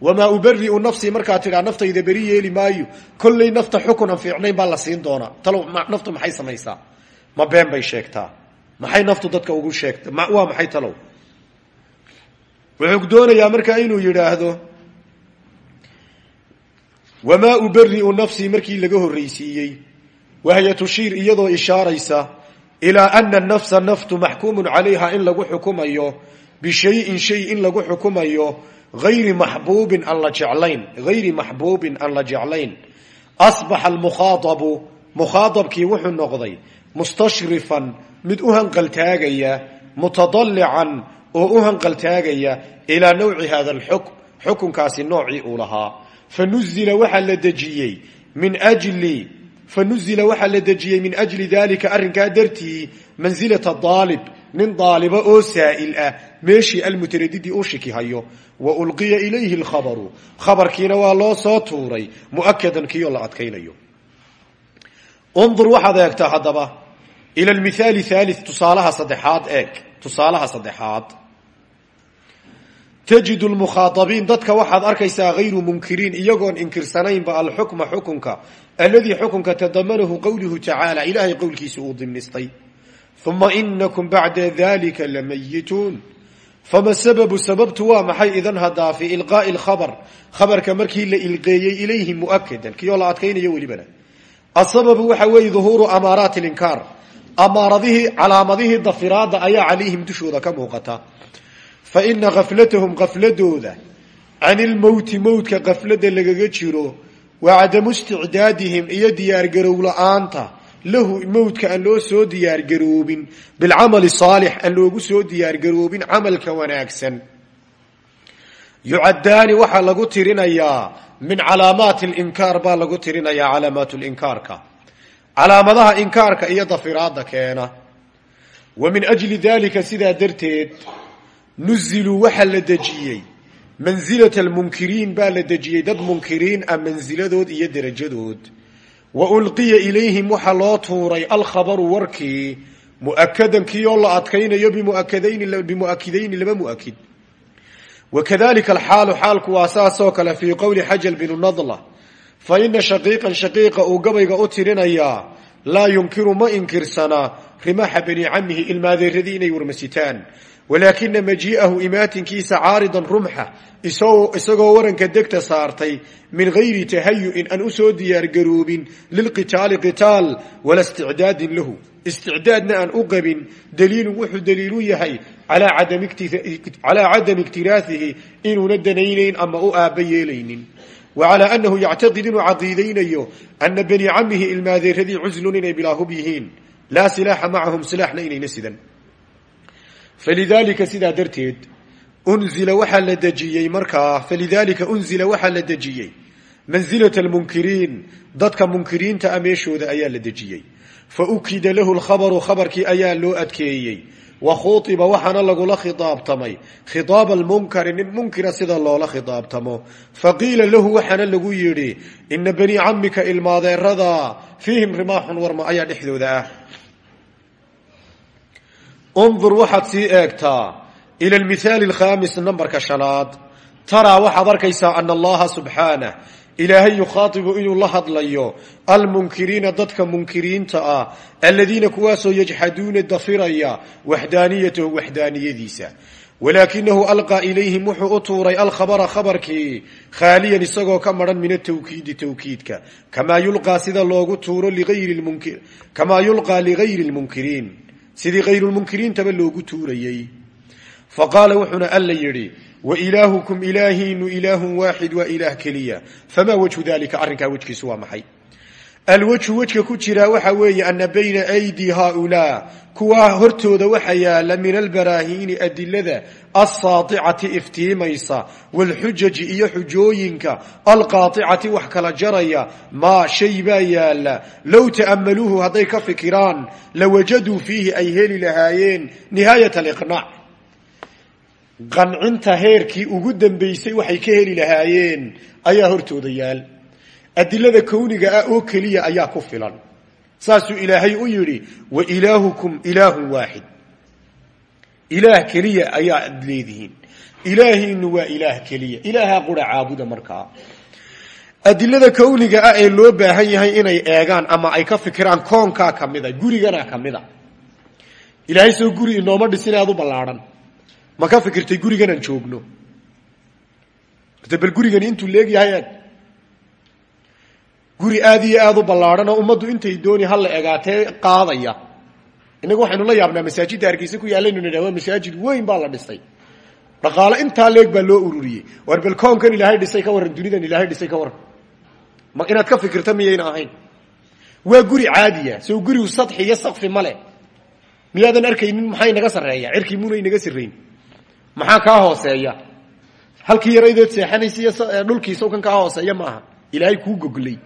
wamaa ubariu nafsii markaa tidhaa naftayda beri yeeli maayo kollay nafta xukun aan fiicnayn baa la siin doonaa talow naftu maxay samaysaa ma been bay sheegtaa maxay naftu dadka ugu sheegta waa maxay talow wuxuu doonayaa markaa inuu yidhaahdo wamaa ubariu nafsii markii laga horreysiiyey wahya tushiir iyadoo ishaaraysa ilaa ana nafsa naftu maxkuumun calayha in lagu xukumayo bishayin shay in lagu xukumayo ayri maxbuubin aan la jeclayn hayri maxbuubin aan la jeclayn asbaxa almukhaadabu mukhaadabkii wuxuu noqday mustashrifan mid u hanqaltaagaya mutadallican oo u hanqaltaagaya ilaa nawci hada alxukm xukunkaasi noocii uu lahaa fanuzila waxaa la dejiyey min jli fanuzila waxaa la dejiyey min ajli dalika arrinkaa dartii mansilata daalib nin daaliba oo saa'il ah meeshii almutaradidi u shiki hayo wa ulqiya ilayhi lkhabaru khabarkiina waa loo soo tuuray mu'akadan kiioo la adkaynayo undur waxaad eegtaa haddaba ila almithaali thaali tusaalaha saddexaad eeg tusaalaha saddexaad tajidu lmukhaadabiin dadka waxaad arkaysaa hayru munkiriin iyagoon inkirsanaynba alxukma xukunka alladii xukunka tadamanahu qowluhu tacaala ilaahay qowlkiisa uu dimnistay uma inakum bacda dalika lamayituun fama sababu sababtu waa maxay? Idan hadaa fi ilqaai lkhabar khabarka markii la ilqeeyey ilayhi muakadan kii oo la adkaynayo welibana. Asababu waxa weeye duhuuru amaaraati linkaar amaaradihii calaamadihii dafiraada ayaa calayhim dushooda ka muuqata. Fa ina kaflatahum kafladooda can lagaga jiro wa cadamu isticdaadihim iyo diyaargarow la'aanta lahu mowtka aan loo soo diyaargaroobin bilcamali saalix aan loogu soo diyaargaroobin camalka wanaagsan. Yucaddaani waxaa lagu tirinayaa min calaamaati linkaar baa lagu tirinayaa calaamaat linkaarka calaamadaha inkaarka iyo dafiraada keena. Wa min ajli dalika sidaa darteed nuziluu waxaa la dejiyey mansilata almunkiriin baa la dejiyey dad munkiriin ah mansiladood iyo derajadood wa ulqiya ilayhim waxaa loo tuuray alkhabaru warkii muakadan kii oo la adkaynayo bimuakidayni laba muakid wakadalika alxaalu xaalku waa saasoo kale fii qowli xajal binu nadla fa ina shaqiiqan shaqiiqa uu gabayga u tirinayaa laa yunkiru ma inkirsanaa rimaaxa bani camihi ilmaadeeradii inay warmasitaan walaakina majii'ahu imaatinkiisa caaridan rumxa isagoo waranka degta saartay min gayri tahayu'in aan u soo diyaargaroobin lilqitaali qitaal wala isticdaadin lahu. Isticdaadna aan u qabin daliilun wuxuu daliilu yahay calaa cadami iktiraahihi inuuna danaynayn ama u aabba yeelaynin. Wa calaa annahu yactaqid inuu caqiidaynayo ana bani camihi ilmaadeeradii cuslun inay bilaahub yihiin. Laa silaaxa macahum silaaxna falidaalika sidaa darteed unzila waxaa la dejiyey markaa falidaalika unzila waxaa la dejiyey mansilata almunkiriin dadka munkiriinta a meeshooda ayaa la dejiyey fa ukida lahu lkhabaru khabarkii ayaa loo adkeeyey wa khuiba waxaana lagula khiaabtamay khiaaba almunkari nin munkira sida loola khiaabtamo faqiila lahu waxaana lagu yidhi ina bani camika ilmaadeerada fiihim rimaaxun warma ayaa dhexdooda ah undur waxaad sii eegtaa ila almithaali alkhaamis nambarka shanaad taraa waxaad arkaysaa ana allaha subxaanah ilaahay yukhaatibu inuu la hadlayo almunkiriina dadka munkiriinta ah aladiina kuwaasoo yajxaduuna dafiraya waxdaaniyatahu waxdaaniyadiisa walaakinahu alqaa ilayhim wuxuu u tuuray alkhabara khabarkii khaaliyan isagoo ka maran min atawkiidi tawkiidka kamaa yulqaa sida loogu tuuro kamaa yulqaa ligayri lmunkiriin sidii hayrulmunkiriintaba loogu tuurayey. Faqaala wuxuuna alla yidhi wailaahukum ilaahiinu ilaahun waaxid waa ilaah keliya. Famaa wajhu dalika arrinkaa wejkiisu waa maxay alwejhu wejka ku jiraa waxa weeye ana bayna aydi haaulaa. Kuwaa hortooda waxa yaalla min albaraahiini adilada alsaaicati iftiimaysa waalxujaji iyo xujooyinka alqaaicati wax kala jaraya. Maa shay baa yaalla low ta'ammaluuhu hadday ka fikiraan lawajaduu fiihi ay heli lahaayeen nihaayat aliqnaac qancinta heerkii ugu dambaysay waxay ka heli lahaayeen ayaa hortooda yaal adilada kowniga ah oo keliya ayaa ku filan. Saasuu ilaahay u yidhi wa ilaahukum ilaahun waaxid ilaah keliya ayaa ad leedihiin. Ilaahiinu waa ilaah keliya. Ilaahaa qura caabuda markaa adilada kowniga ah ee loo baahan yahay inay eegaan ama ay ka fikiraan koonkaa kamida gurigana kamida ilaahay soo guri inooma dhisin aad u ballaadhan ma ka fikirtay guriganaan joogno? Bal gurigani intuu leegyahay eeg guri aad iyo aad u ballaadhan oo ummaddu intay dooni hala egaatee qaadaya. Innagu waxaynu la yaabnaa masaajidda hargeysa ku yaallaynu nidhah waa masaajid weyn baa la dhisay. Dhaqaale intaa leeg baa loo ururiyey. War bal ilaahay dhisay ka warran dunidan ilaahay dhisay ka warran ma inaad ka fikirta miyayna ahayn? Waa guri caadiya soo gurigu sadxi iyo sakfi male miyaadan arkaynin maxaa inaga sarreeya? Cirkii muna inaga sirayn maxaa kaa hooseeya? Halkii yaraydood seexanaysa iyo dhulkiisaw kan kaa hooseeya maaha. Ilaahay kuu goglay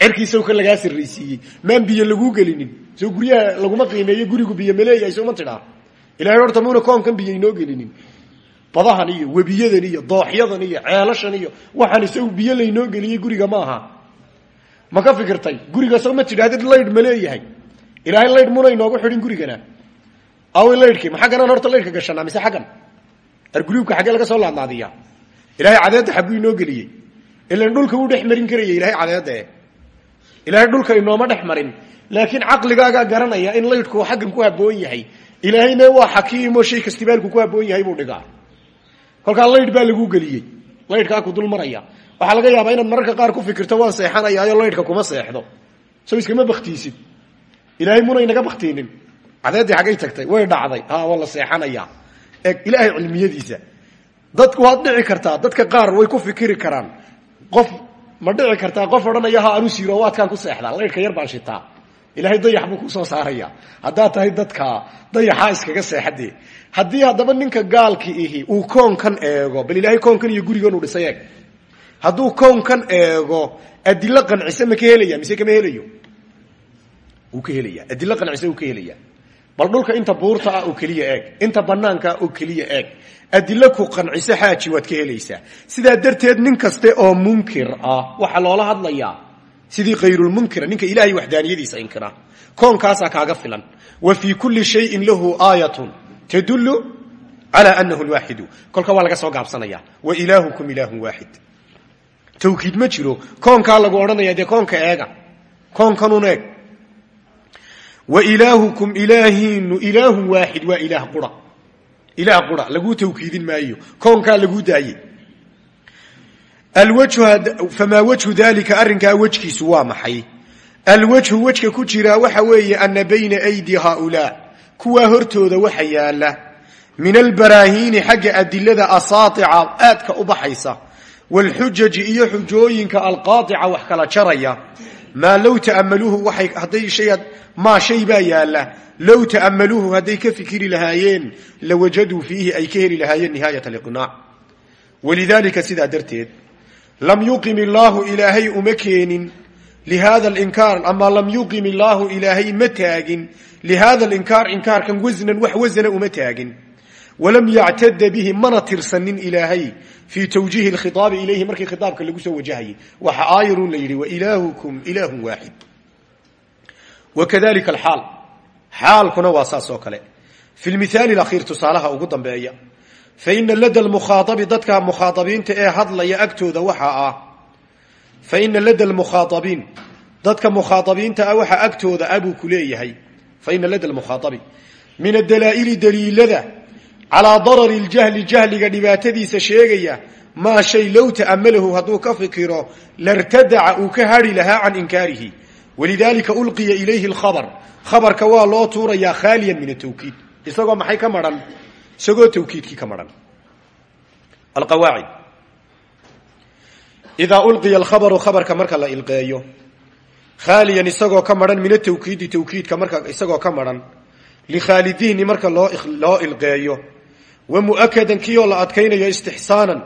cerkiisaw kan lagaa sarraysiiyey maan biyo laguu gelinin. Soo guryaha laguma qiimeeyo gurigu biyo maleeyahay sooma tidhaa ilahay horta muuna koonkan biyo inoo gelinin. Badahan iyo webiyadan iyo dooxyadan iyo ceelashan iyo waxaan isagu biyo laynoo geliyey guriga ma aha. Ma ka fikirtay? Guriga soo ma tidhahdid laydh ma leeyahay. Ilaahay laydh muna inoogu xidhin gurigana. Awi laydhkii ma xagganaan horta laydhka gashanaa mise xaggan arguliubka xaggee laga soo laadlaadiyaa ilahay cadeedda xagguu inoo geliyey. Ilan dhulka wuu dhex marin karaya ilahay cadeedda e ilaahay dhulka inooma dhex marin. Laakiin caqligaagaa garanaya in laydhku xaggan ku haboon yahay. Ilaahayna waa xakiimo shay kastibaalku ku haboon yahay buu dhigaa. Kolkaa laydh baa laguu geliyey. Laydhkaa ku dul maraya. Laga yaabaa inaad mararka qaar ku fikirto waan seexanayaayo laydhka kuma seexdo. So iskama baktiisid ilaahay muna inaga baktiinin cadeeddii xaggay tagtay way dhacday. Ha waa la eeg ilaahay cilmiyadiisa. Dadku waad dhici kartaa dadka qaar way ku fikiri karaan. Qof ma dhici kartaa qof odhanaya ha anu siiro waadkaan ku seexdaa laydhka yar baan shitaa. Ilaahay dayax buu ku soo saaraya. Haddaad tahay dadka dayaxaa iskaga seexadee haddii haddaba ninka gaalki ihi uu koonkan eego bal ilaahay koonkan iyo gurigan uu dhisay eeg hadduu koonkan eego adilo qancise ma ka helaya mise kama helayo? Wuu ka helaya adilo qancise wuu ka helaya bal dhulka inta buurta ah oo keliya eeg inta banaanka oo keliya eeg adilo ku qanciso xaaji waad ka helaysaa. Sidaa darteed nin kaste oo munkir ah waxaa loola hadlayaa. Sidii kayrulmunkira ninka ilaahay waxdaaniyadiisa inkira. Koonkaasaa kaaga filan. Wa fii kulli shayin lahu aayatun tadullu cala anahu lwaaxidu kolka waa laga soo gaabsanaya wa ilaahukum ilaahun waaxid tawkiid ma jiro. Koonkaa lagu odhanaya dee koonka eega. Koonkanun eeg. Wa ilaahukum ilaahiinu ilaahun waaxid waa ilaah qura ilaah qura laguu tawkiidin maayo koonkaa laguu daayey famaa wajhu dalika arrinkaa wejkiisu waa maxay alwajhu wejka ku jiraa waxa weeye ana bayna aydi haaulaa kuwaa hortooda waxa yaalla min albaraahiini xagga adilada asaatica aadka u baxaysa waalxujaji iyo xujooyinka alqaatica wax kala jaraya maa low ta'ammaluuhu waxay hadday shay maa shay baa yaalla low ta'ammaluuhu hadday ka fikiri lahaayeen lawajaduu fiihi ay ka heli lahaayeen nihaayat aliqnaac walidaalika sidaa darteed lam yuqim illaahu ilaahay uma keenin lihada alinkaar ama lam yuqim illaahu ilaahay ma taagin lihada alinkaar inkaarkan wasnan wax wasana uma taagin walam yactada bihi mana tirsanin ilaahay fii tawjiihi lkhitaabi ilayhi markii khitaabka lagu soo wajahayay waxa aayarun la yidhi wailaahukum ilaahun waaxid wakadalika alxaal xaalkuna waa saas oo kale. Fi lmithaali alakhiir tusaalaha ugu dambeeya. Faina lada lmukhaaabi dadka mukhaaabiinta ee hadlaya agtooda waxaa ah. Faina lada lmukhaaabiin dadka mukhaaabiinta ah waxaa agtooda abuu ku leeyahay. Faina lada lmukhaaabi min adalaa'ili daliilada calaa darari ljahli jahliga dhibaatadiisa sheegaya maa shay low ta'amalahu hadduu ka fikiro lartadaca uu ka hadhi lahaa can inkaarihi walidaalika ulqiya ilayhi alkhabar. Khabarka waa loo tuurayaa khaaliyan min atawkiid isagoo maxay ka maran? Isagoo tawkiidkii ka maran. Alqawaacid idaa ulqiya alkhabaru khabarka marka la ilqeeyo khaaliyan isagoo ka maran min atawkiidi tawkiidka marka isagoo ka maran likhaalidihni marka loo loo ilqeeyo wa mu'akadan kii oo la adkaynayo istixsaanan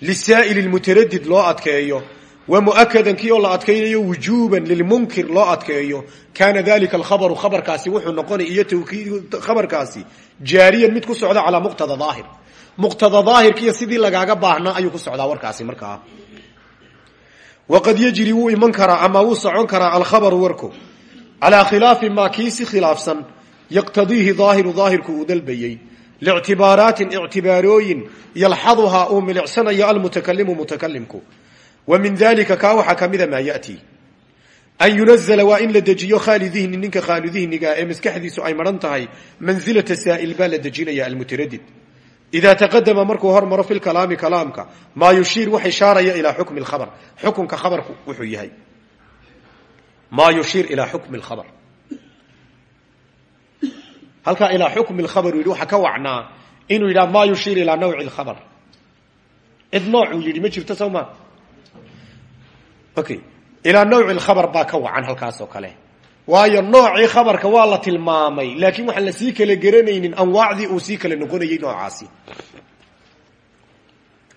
lisaa'ili lmutaradid loo adkeeyo wa mu'akadan kii oo la adkaynayo wujuuban lilmunkir loo adkeeyo. Kaana dalika alkhabaru khabarkaasi wuxuu noqonay iyo tawkiid khabarkaasi jaariyan mid ku socda calaa muqtada daahir. Muqtada daahirkiiyo sidii lagaaga baahnaa ayuu ku socdaa warkaasi markaa waqad yajri wuu iman karaa ama wuu socon karaa alkhabaru warku. Calaa khilaafi maa kii si khilaafsan yaqtadiihi daahiru daahirku uu dalbayey. Lictibaaraatin ictibaarooyin yalxaduhaa uu milicsanayo almutakalimu mutakalimku wa min dalika kaa waxaa kamida maa yati. An yunazla waa in la dejiyo khaali dihni ninka khaali dihniga ee maskaxdiisu ay maran tahay mansilata saa'il baa la dejinaya almutaradid ida taqadama markuu hormaro fi lkalaami kalaamka maa yushiir wax ishaaraya ilaa xukmi lkhabar xukunka khabarku wuxuu yahay. Maa yushiir ilaa xukmi lkhabar halkaa ilaa xukmi lkhabar yidhi waxaa ka wacnaa inuu yidhaha maa yushiir ilaa nawci lkhabar cid noocuu yidhi ma jirto soo ma okay. Ilaa nawci lkhabar baa ka wacan halkaas oo kale. Waayo noocii khabarka waa la tilmaamay laakiin waxaan la sii kala garanaynin anwaacdii uu sii kala noqonayay noocaasi.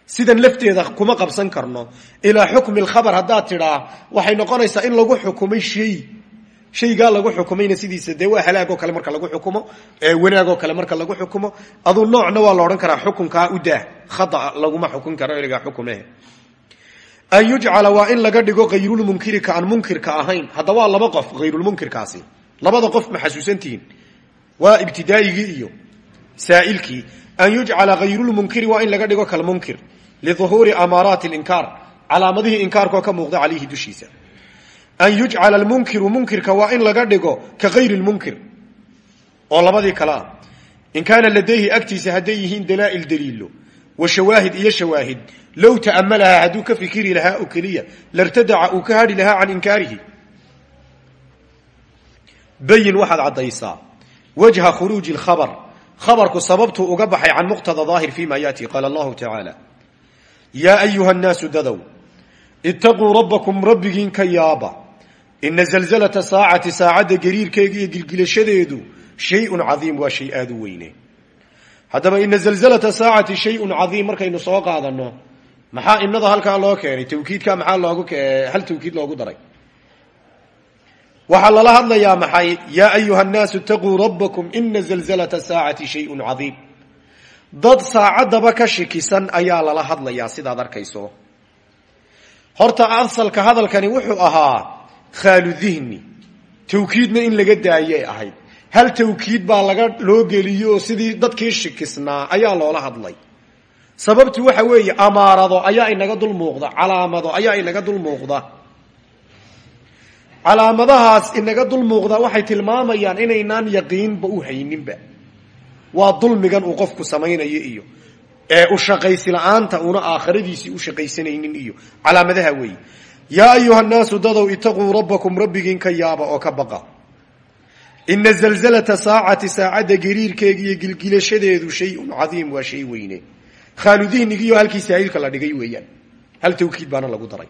Sidan lafteeda kuma qabsan karno. Ilaa xukmi lkhabar haddaad tidhaa waxay noqonaysaa in lagu xukumay shay. Shaygaa lagu xukumayna sidiisa dee waa kale marka lagu xukumo wanaagoo kale marka lagu xukumo. Aduu noocna waa la karaa xukunkaa u daah khata laguma xukun karo erigaa xukume an yujcala waa in laga dhigo hayrulmunkiri ka aan munkirka ahayn. Hadda waa laba qof hayrulmunkirkaasi labada qof ma xasuusantihiin waa ibtidaa'igii iyo saa'ilkii. An yujcala hayrulmunkiri waa in laga dhigo kalmunkir liuhuuri amaaraati linkaar. Calaamadihii inkaarkoo ka muuqda calayhi dushiisa. An yujcala almunkiru munkirka waa in laga dhigo ka hayri lmunkir oo labadii kale ah in kaana ladayhi agtiisa hadday yihiin dalaa'il wa shawaahid iyo shawaahid low ta'amalahaa hadduu ka fikiri lahaa oo keliya. Lartadaca uu ka hadhi lahaa can inkaarihi bayin waxaad caddaysaa. Wajha khuruuji lkhabar khabarku sababtuu uga baxay can muqtada daahir fi ma yaati qaala allahu tacaala yaa ayuha nnaasu dadow itaquu rabbakum rabbigiin ka yaaba. Ina zalzalata saacati saacadda gariirkeega iyo gilgilashadeedu shayun cadiim waa shay aada u weyne. Haddaba ina zalzalata saacati shayun cadiim markaynu soo maxaa inada halkaa loo keenay? Tawkiidka maxaa loogu hal tawkiid loogu daray? Waxaa lala hadlayaa maxay yaa ayuha nnaasu itaquu rabbakum ina zalzalata saacati shayun cadiim. Dad saacaddaba ka shikisan ayaa lala hadlayaa sidaad arkayso. Horta asalka hadalkani wuxuu ahaa khaalu dihni tawkiidna in laga daayay ahayd. Hal tawkiid baa laga loo geliyo oo sidii dadkii shikisnaa ayaa loola hadlay sababtu waxa weeye amaarado ayaa inaga dul muuqda calaamado ayaa inaga dul muuqda. Calaamadahaas inaga dul muuqda waxay tilmaamayaan inaynaan yaqiinba u hayninba. Waa dulmigan uu qofku samaynayo iyo ee u shaqaysi la'aanta una aakhiradiisii u shaqaysanaynin iyo. Calaamadaha weeye. Yaa ayuha nnaasu dadow itaquu rabbakum rabbigiin ka yaaba oo ka baqa. Ina zalzalata saacati saacadda gariirkeega iyo gilgilashadeedu shayun cadiim waa shay weyne khaaludihnigiiyo halkii saaiilka la dhigay weeyaan. Hal tawkiid baana lagu daray.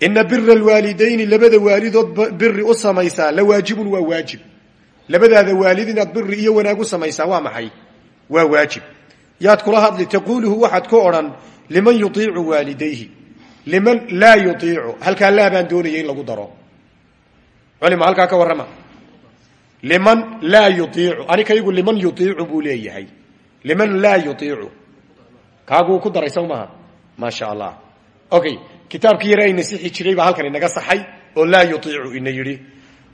Ina bira alwaalidayni labada waalidood biri u la waajibun waa waajib. Labadaada waalid inaad biri iyo wanaag u waa maxay? Waa waajib. Yaad kula hadli taquuluhu waxaad ku odhan liman yuiicu waalidayhi? Liman laa yuiicu halkaa laa baan doonaya lagu daro. Culima halkaa ka warrama. Liman laa yuiicu anikaygu liman yuiicu buu liman laa yuiicu kaaguu ku daray maaha maa sha allah okay kitaabkii yare ayna sixi jiray baa halkan inaga saxay oo laa yuiicu ina yidhi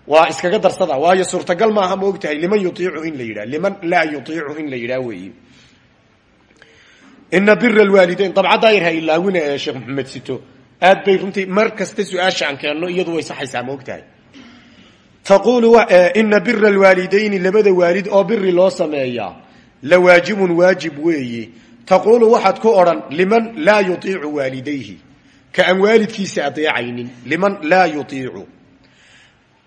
waa iskaga darsada waayo suurtagal maaha ma og tahay liman yuiicu in la yidhah liman laa yuiicu in la yidhah weeyi ina bira alwaalidayn dabcaddaa yar ha ilaawina ee sheekh maxamed sito aad bay runtii mar kasta aan keenno iyadu way saxaysaa ma og tahay taquulu ina bira alwaalidayni labada waalid oo biri loo sameeyaa lawaajibun waajib weeye taquulu waxaad ku odhan liman laa yuiicu waalidayhi ka aan waalidkiisa adeecaynin liman laa yuiicu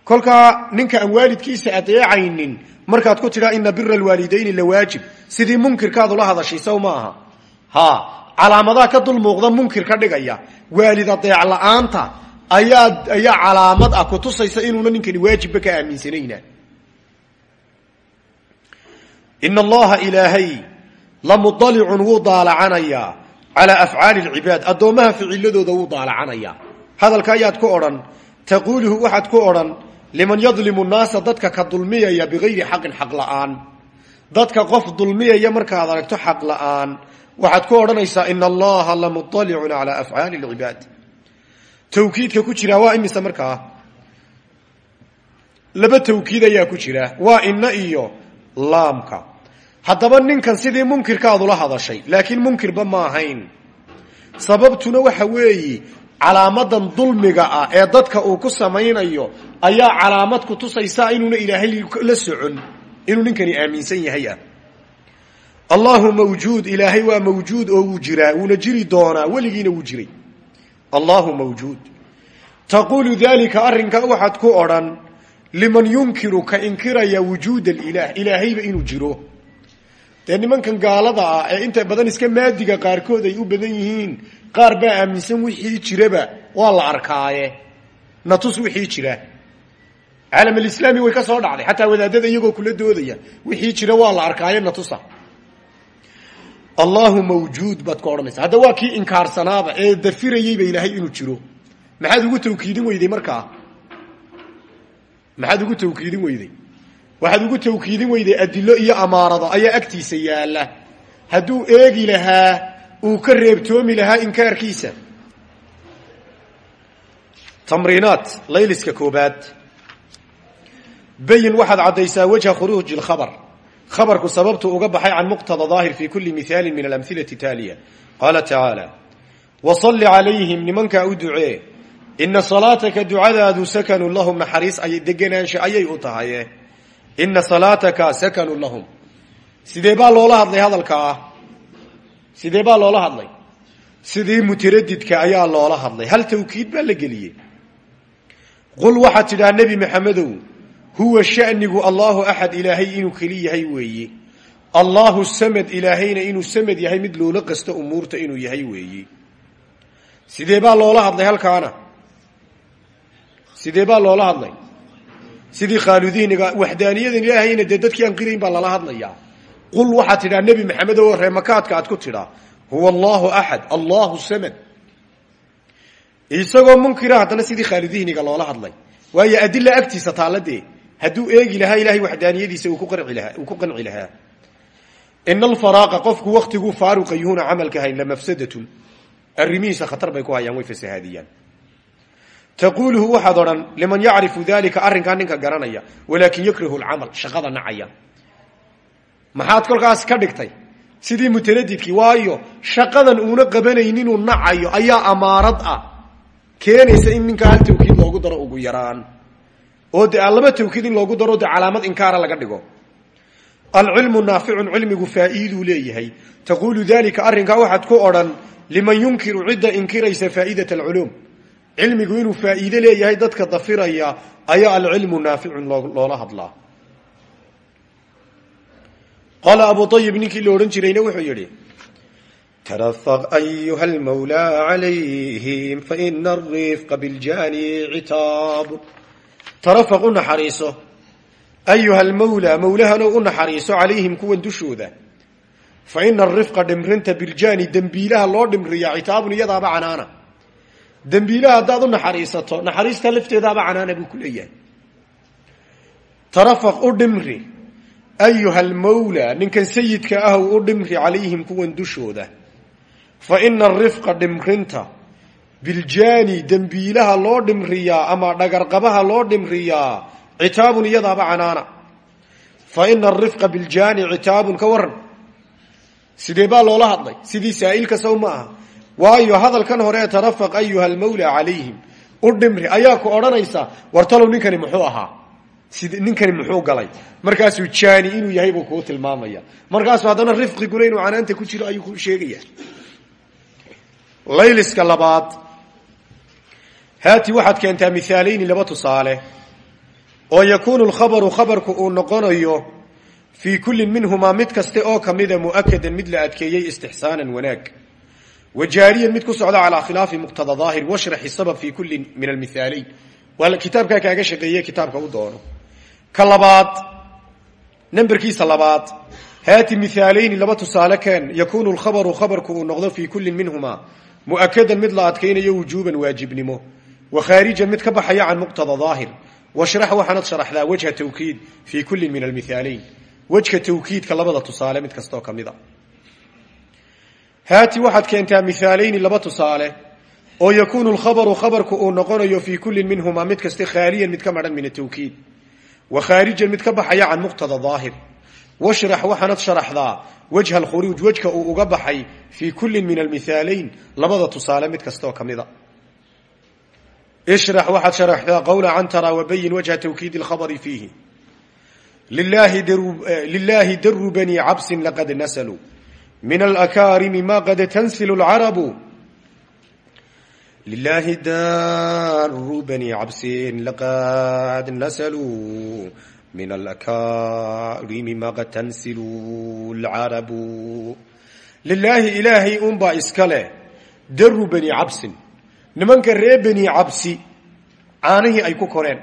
kolkaa ninka aan waalidkiisa adeecaynin markaad ku tidhaa ina bira alwaalidayni lawaajib sidii munkirkaad ula hadashay sow ha calaamadaha ka dul muuqda munkir ka dhigaya waalid adeec la'aanta ayaa ayaa calaamad ah kutusaysa inuuna ninkani waajibba ka aaminsanayna ina allaha ilaahay la mudalicun wuu daalacanayaa calaa afcaali lcibaad addoommaha ficiladooda wuu daalacanayaa. Hadalka ayaad ku odhan taquuluhu waxaad ku odhan liman yadlimu naasa dadka ka dulmiyaya bigayri xaqin xaq la'aan. Dadka qof dulmiyaya markaad aragto xaq la'aan waxaad ku odhanaysaa ina allaha la mudalicun calaa afcaali lcibaad tawkiidka ku jira waa imise markaa? Laba tawkiid ayaa laamka. Haddaba ninkan sidii munkirkaadula hadashay laakiin munkirba ma ahayn. Sababtuna waxa weeye calaamadan dulmiga ah ee dadka uu ku samaynayo ayaa calaamad ku tusaysa inuuna ilaahay la socon inuu ninkani aaminsan yahay ah. Allahu mawjuud ilaahay waa mawjuud oo wuu jiraa wuuna jiri doonaa weligiina wuu jiray. Allahu mawjuud. Taquulu dalika arrinka waxaad ku odhan liman yunkiru ka inkiraya wujuud alilaah ilaahayba inuu jiro. Dee nimankan gaalada ah ee inta badan iska maadiga qaarkood ay u badan yihiin qaar baa aaminsan wixii jiraba waa la arkaaye. Natus wixii jira. Caalamalislaami way ka soo dhacday xataa wadaadada iyagoo kula doodaya wixii jira waa la arkaaye natusa. Allahu mawjuud baad ka odhanaysa hadda waa kii inkaarsanaaba ee dafirayeyba ilaahay inuu jiro. Maxaad ugu tawkiidin maxaad ugu tawkiidin weyday? Waxaad ugu tawkiidin weyday adilo iyo amaarado ayaa agtiisa yaalla hadduu eegi lahaa uu ka reebtoomi lahaa inkaarkiisa. Tamriinaat layliska koobaad. Bayin waxaad caddaysaa wajha khuruuji lkhabar khabarku sababtu uga baxay can muqtada daahir fi kuli mihaali min alamhilati taaliya. Qaala tacaala wasalli calayhim nimankaa u ducee ina salaataka ducadaadu sakanu lahum naxariis ay degenaansha ayay u tahaye ina salaataka sakanu lahum. Sidee baa loola hadlay hadalka ah? Sidee baa loola hadlay? Sidii mutaradidka ayaa loola hadlay. Hal tawkiid baa la geliyey. Qul waxaad tidhaha nebi maxamedow huwa shanigu allahu axad ilaahay inuu keli yahay weeye allahu samad ilaahayna inuu samad yahay mid loola qasto umuurta inuu yahay weeye sidee baa loola hadlay halkaana sidee baa loola hadlay? Sidii khaaludihniga waxdaaniyadan ilaahayna dadkii aan qirayn baa lala hadlayaa. Qul waxaad tidhaha nebi maxamed oo reemakaadka aad ku tidhaa huwa allahu axad allahu samad. Isagoo munkira haddana sidii khaaludihniga loola hadlay. Waayo adila agtiisa taaladee hadduu eegi lahaa ilahay waxdaaniyadiisa uu ku qanci lahaa ina alfaraaqa qofku waktiguu faaruqa yuhuna camalka hayn lamafsadatun arrimihiisa khatar bay ku hayaan way fasahaadiyaan taquuluhu waxaad odhan liman yacrifu dalika arrinkaa ninka garanaya walaakin yakrahu lcamal shaqada nacaya. Maxaad kolkaas ka dhigtay? Sidii mutaradidkii waayo shaqadan uuna qabanayninuu nacayo ayaa amaarad ah. Keenaysa in ninkaa hal tawkiid loogu daro ugu yaraan. Oo de laba tawkiid in loogu daro de calaamad inkaara laga dhigo. Alcilmu naaficun cilmigu faa'iiduu leeyahay. Taquulu dalika arrinkaa waxaad ku odhan liman yunkiru cidda inkiraysa faa'idat alculuum cilmigu inuu faa'iide leeyahay dadka dafiraya ayaa alcilmu naaficun loola hadlaa. Qaala abu ayib ninkii la odhan jirayna wuxuu yidhi tarafaq ayuha lmawlaa calayhim faina arifqa biljani citaab. Tarafaq u naxariiso ayuha almawlaa mawlahanow u naxariiso calayhim kuwan dushooda. Fa ina arifqa dhimrinta biljani dembiilaha loo dhimriya citaabun iyadaaba canaana dembiilaha haddaad u naxariisato naxariista lafteedaaba canaana buu ku leeyahay. Tarafaq u dhimri ayuha almawlaa ninkan sayidka ahw u dhimri calayhim kuwan dushooda. Fa ina arifqa dhimrinta biljaani dembiilaha loo dhimriyaa ama dhagarqabaha loo dhimriyaa citaabun iyadaaba canaana. Fa ina arifqa biljaani citaabun ka waran sidee baa loola hadlay? Sidii ma aha waayo hadalkan hore tarafaq ayuha almawlaa calayhim u dhimri ayaa ku odhanaysa war talow ninkani muxuu ahaa? Sid ninkani muxuu galay? Markaasuu jaani inuu yahay buu kuu tilmaamaya. Markaasuu haddana rifqiguna inuu canaanta ku jiro ayuu kuu sheegaya. Layliska labaad haati waxaad keentaa mihaalayni laba tusaale. Oo yakuunu lkhabaru khabarku uu noqonayo fii kullin minhumaa mid kaste oo kamida mu'akadan mid la adkeeyey istixsaanan wanaag wa jaariyan mid ku socda calaa khilaafi muqtada daahir washraxi sabab fii kullin min almithaalayn waa kitaabkaa kaaga shaqeeye kitaabka u doono. Ka labaad namberkiisa labaad haati mihaalayni laba tusaale keen yakuunu lkhabaru khabarku uu noqdo fii kullin minhumaa mu'akadan mid la adkaynayo wujuuban waajibnimo. Wa khaarijan mid ka baxaya can muqtada daahir. Washrax waxaanad sharaxdaa wajha tawkiid fii kullin min almithaalayn wejka tawkiidka labada tusaale mid kastaoo ka mid a haati waxaad keentaa mihaalayni laba tusaale oo yakuunu lkhabaru khabarku uu noqonayo fii kullin minhumaa mid kaste khaaliyan mid ka madhan min atawkiid wa khaarijan mid ka baxaya can muqtada daahir. Washrax waxaanad sharaxdaa wajha alkhuruuj wejka uu uga baxay fii kullin min almithaalayn labada tusaale mid kastaoo ka mid a ishrax waxaad sharaxdaa qawla cantara wabayin wajha tawkiidi lkhabari fiihi. Lilaahi daru bani cabsin laqad nasluu min alakaarimi ma qad tansil lcarabu lilaahi daru bani cabsin laqad nasluu min alakaarimi ma qad tansilu lcarabu lilaahi ilaahay unbaa iska leh daru bani cabsin nimanka reer bani cabsi caanihii ay ku koreen.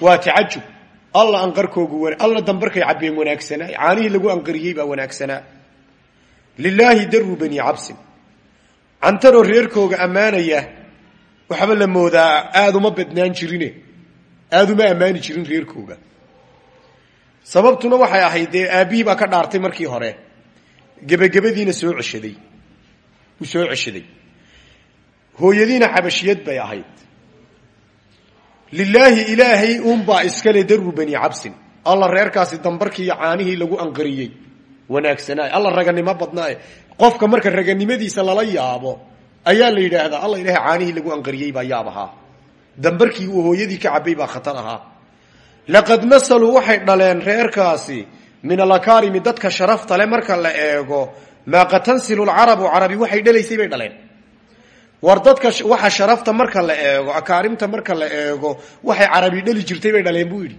Waa tacajub alla anqarkoogu alla dambarkay cabbeen wanaagsanaa caanihii lagu anqariyey baa wanaagsanaa lilaahi daru bani cabsin. Cantaroo reerkooga ammaanaya waxba la moodaa aada uma badnaan jirine. Aada uma ammaani jirin reerkooga. Sababtuna waxay ahayd dee aabbihii baa ka dhaartay markii hore. Gebagabadiina soo ceshaday. Uu soo ceshaday. Hooyadiina xabashiyad bay ahayd. Lilaahi ilaahay unbaa iskale daru bani cabsin. Alla reerkaasi dambarkii iyo caanihii lagu anqariyey wanaagsanaa alla raganimo badnaaye qofka marka raganimadiisa lala yaabo ayaa la yidhaahdaa alla ilahay caanihii lagu anqariyey baa yaab dambarkii uu hooyadii ka cabay baa khatar ahaa. Laqad nasaluu waxay dhaleen reerkaasi min alakaarimi dadka sharafta le marka la eego maa qad tansilu lcarabu carabi waxay dhalaysay bay dhaleen. War dadka waxa sharafta marka la eego akaarimta marka la eego waxay carabi dhali jirtay bay dhaleen buu yidhi.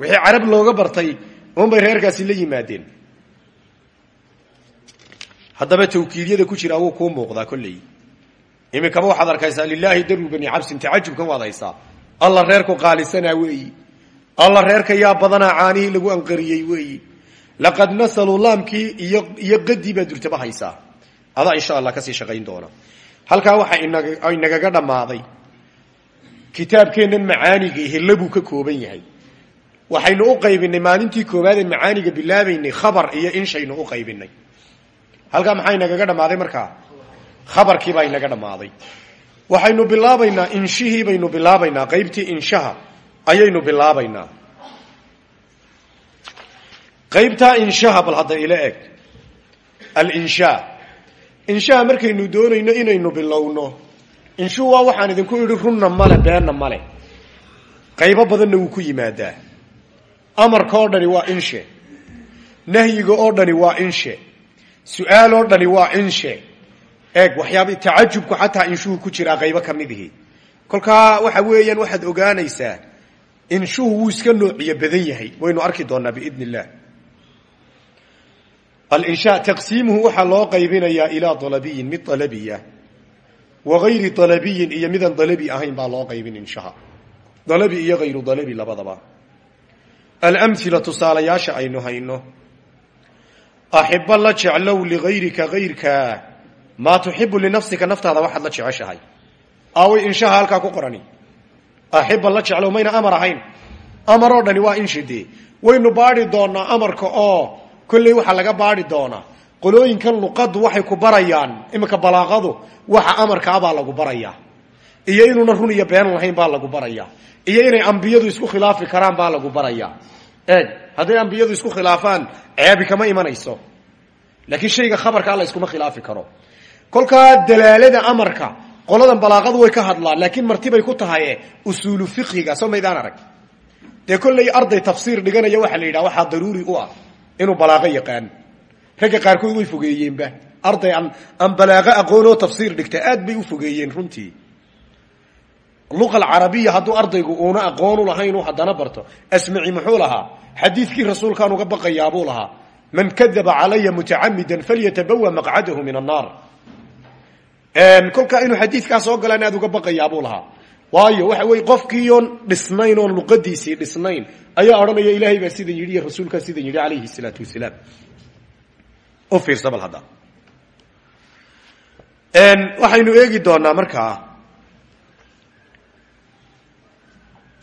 Wixii carab looga bartay unbay reerkaasi la yimaadeen haddaba tawkiidyada ku jira wuu kuu muuqdaa kolley. Iminkaba waxaad arkaysaa lilaahi daru bani cabsin tacajubkan waad haysaa. Alla reerku qaalisanaa weeyi. Alla reerka yaa badanaa caanihii lagu anqariyey weeyi. Laqad nasaluu laamkii iyo qadii durtaba haysaa. Adaa insha allah ka sii shaqayn doona. Halkaa waxaa inagaga dhammaaday. Kitaabkeennan macaaniga buu ka kooban yahay. Waxaynu u qaybinay maalintii koowaadeen macaaniga bilaabaynay khabar iyo inshaynu u qaybinay halkaa maxaa inagaga dhammaaday markaa khabarkii baa inaga dhammaaday waxaynu bilaabaynaa inshihii baynu bilaabaynaa qaybtii inshaha ayaynu bilaabaynaa. Qaybtaa inshaha bal hadda ila eg. Alinshaa inshaha markaynu doonayno inaynu bilowno. Inshuhu waa waxaan idinku idhi runna male beenna male qaybo badanna wuu ku yimaadaa. Amarka oo dhani waa inshe. Nahyiga oo dhani waa inshe su'aal oo dhani waa inshe eeg waxyaaba tacajubku xataa inshuhu ku jiraa qaybo ka mid ihi. Kolkaa waxa weeyaan waxaad ogaanaysaa inshuhu wuu iska noociyo badan yahay. Waynu arki doonaa biidn illah alinsha taqsiimuhu waxaa loo qaybinayaa ilaa dalabiyin mid dalabiya wa gayri dalabiyin iyo midaan dalabi ahayn baa loo qaybin inshaha. Dalabi iyo hayru dalabi labadaba. Alamhila tusaalayaasha aynu hayno axiba la jeclow ligayrika gayrka maa tuxibu linafsika naftaada waxaad la jeceshahay aaway inshaha halkaa ku qorani axiba la jeclow mayna amar ahayn amar oo dhani waa inshide waynu baadi doonaa amarka oo kolley waxaa laga baadi doonaa qolooyinkan luqaddu waxay ku barayaan iminka balaaqadu waxa amarkaabaa lagu barayaa iyo inuuna run iyo been lahayn baa lagu barayaa iyo inay ambiyadu isku khilaafi karaan baa lagu barayaa eeg hadday ambiyadu isku khilaafaan ceebi kama imanayso. Laakiin shayga khabarka alla iskuma khilaafi karo. Kolkaa dalaalada amarka qoladan balaaqadu way ka hadlaan laakiin martibay ku tahay usuulu fiqhiga. Soo maydaan arag. Dee kolley arday tafsiir dhiganaya waxaa la yidhaha waxaa daruuri u ah inuu balaaqo yaqaan. Ragga qaarkood way fogeeyeenba arday aan aan balaaqo aqoon oo tafsiir dhigta aad bay u fogeeyeen runtii luqa alcarabiya hadduu ardaygu uuna aqoonu lahayn haddana barto asmaci muxuu lahaa xadiidkii rasuulkaan uga baqayaabuu lahaa man kadaba calaya mutacamidan falyatabawa maqcadahu min annaar. Kolkaa inuu xadiidkaa soo galaan aad uga baqayaabuu lahaa. Waayo waxa weye qofkiiyoon dhisnayn oon luqadiisii dhisnayn ayaa odhanaya ilaahay baa sidan yidhi iyo rasuulkaa sidan yidhi calayhi salaatu wasalaam. U fiirsa bal waxaynu eegi doonaa markaa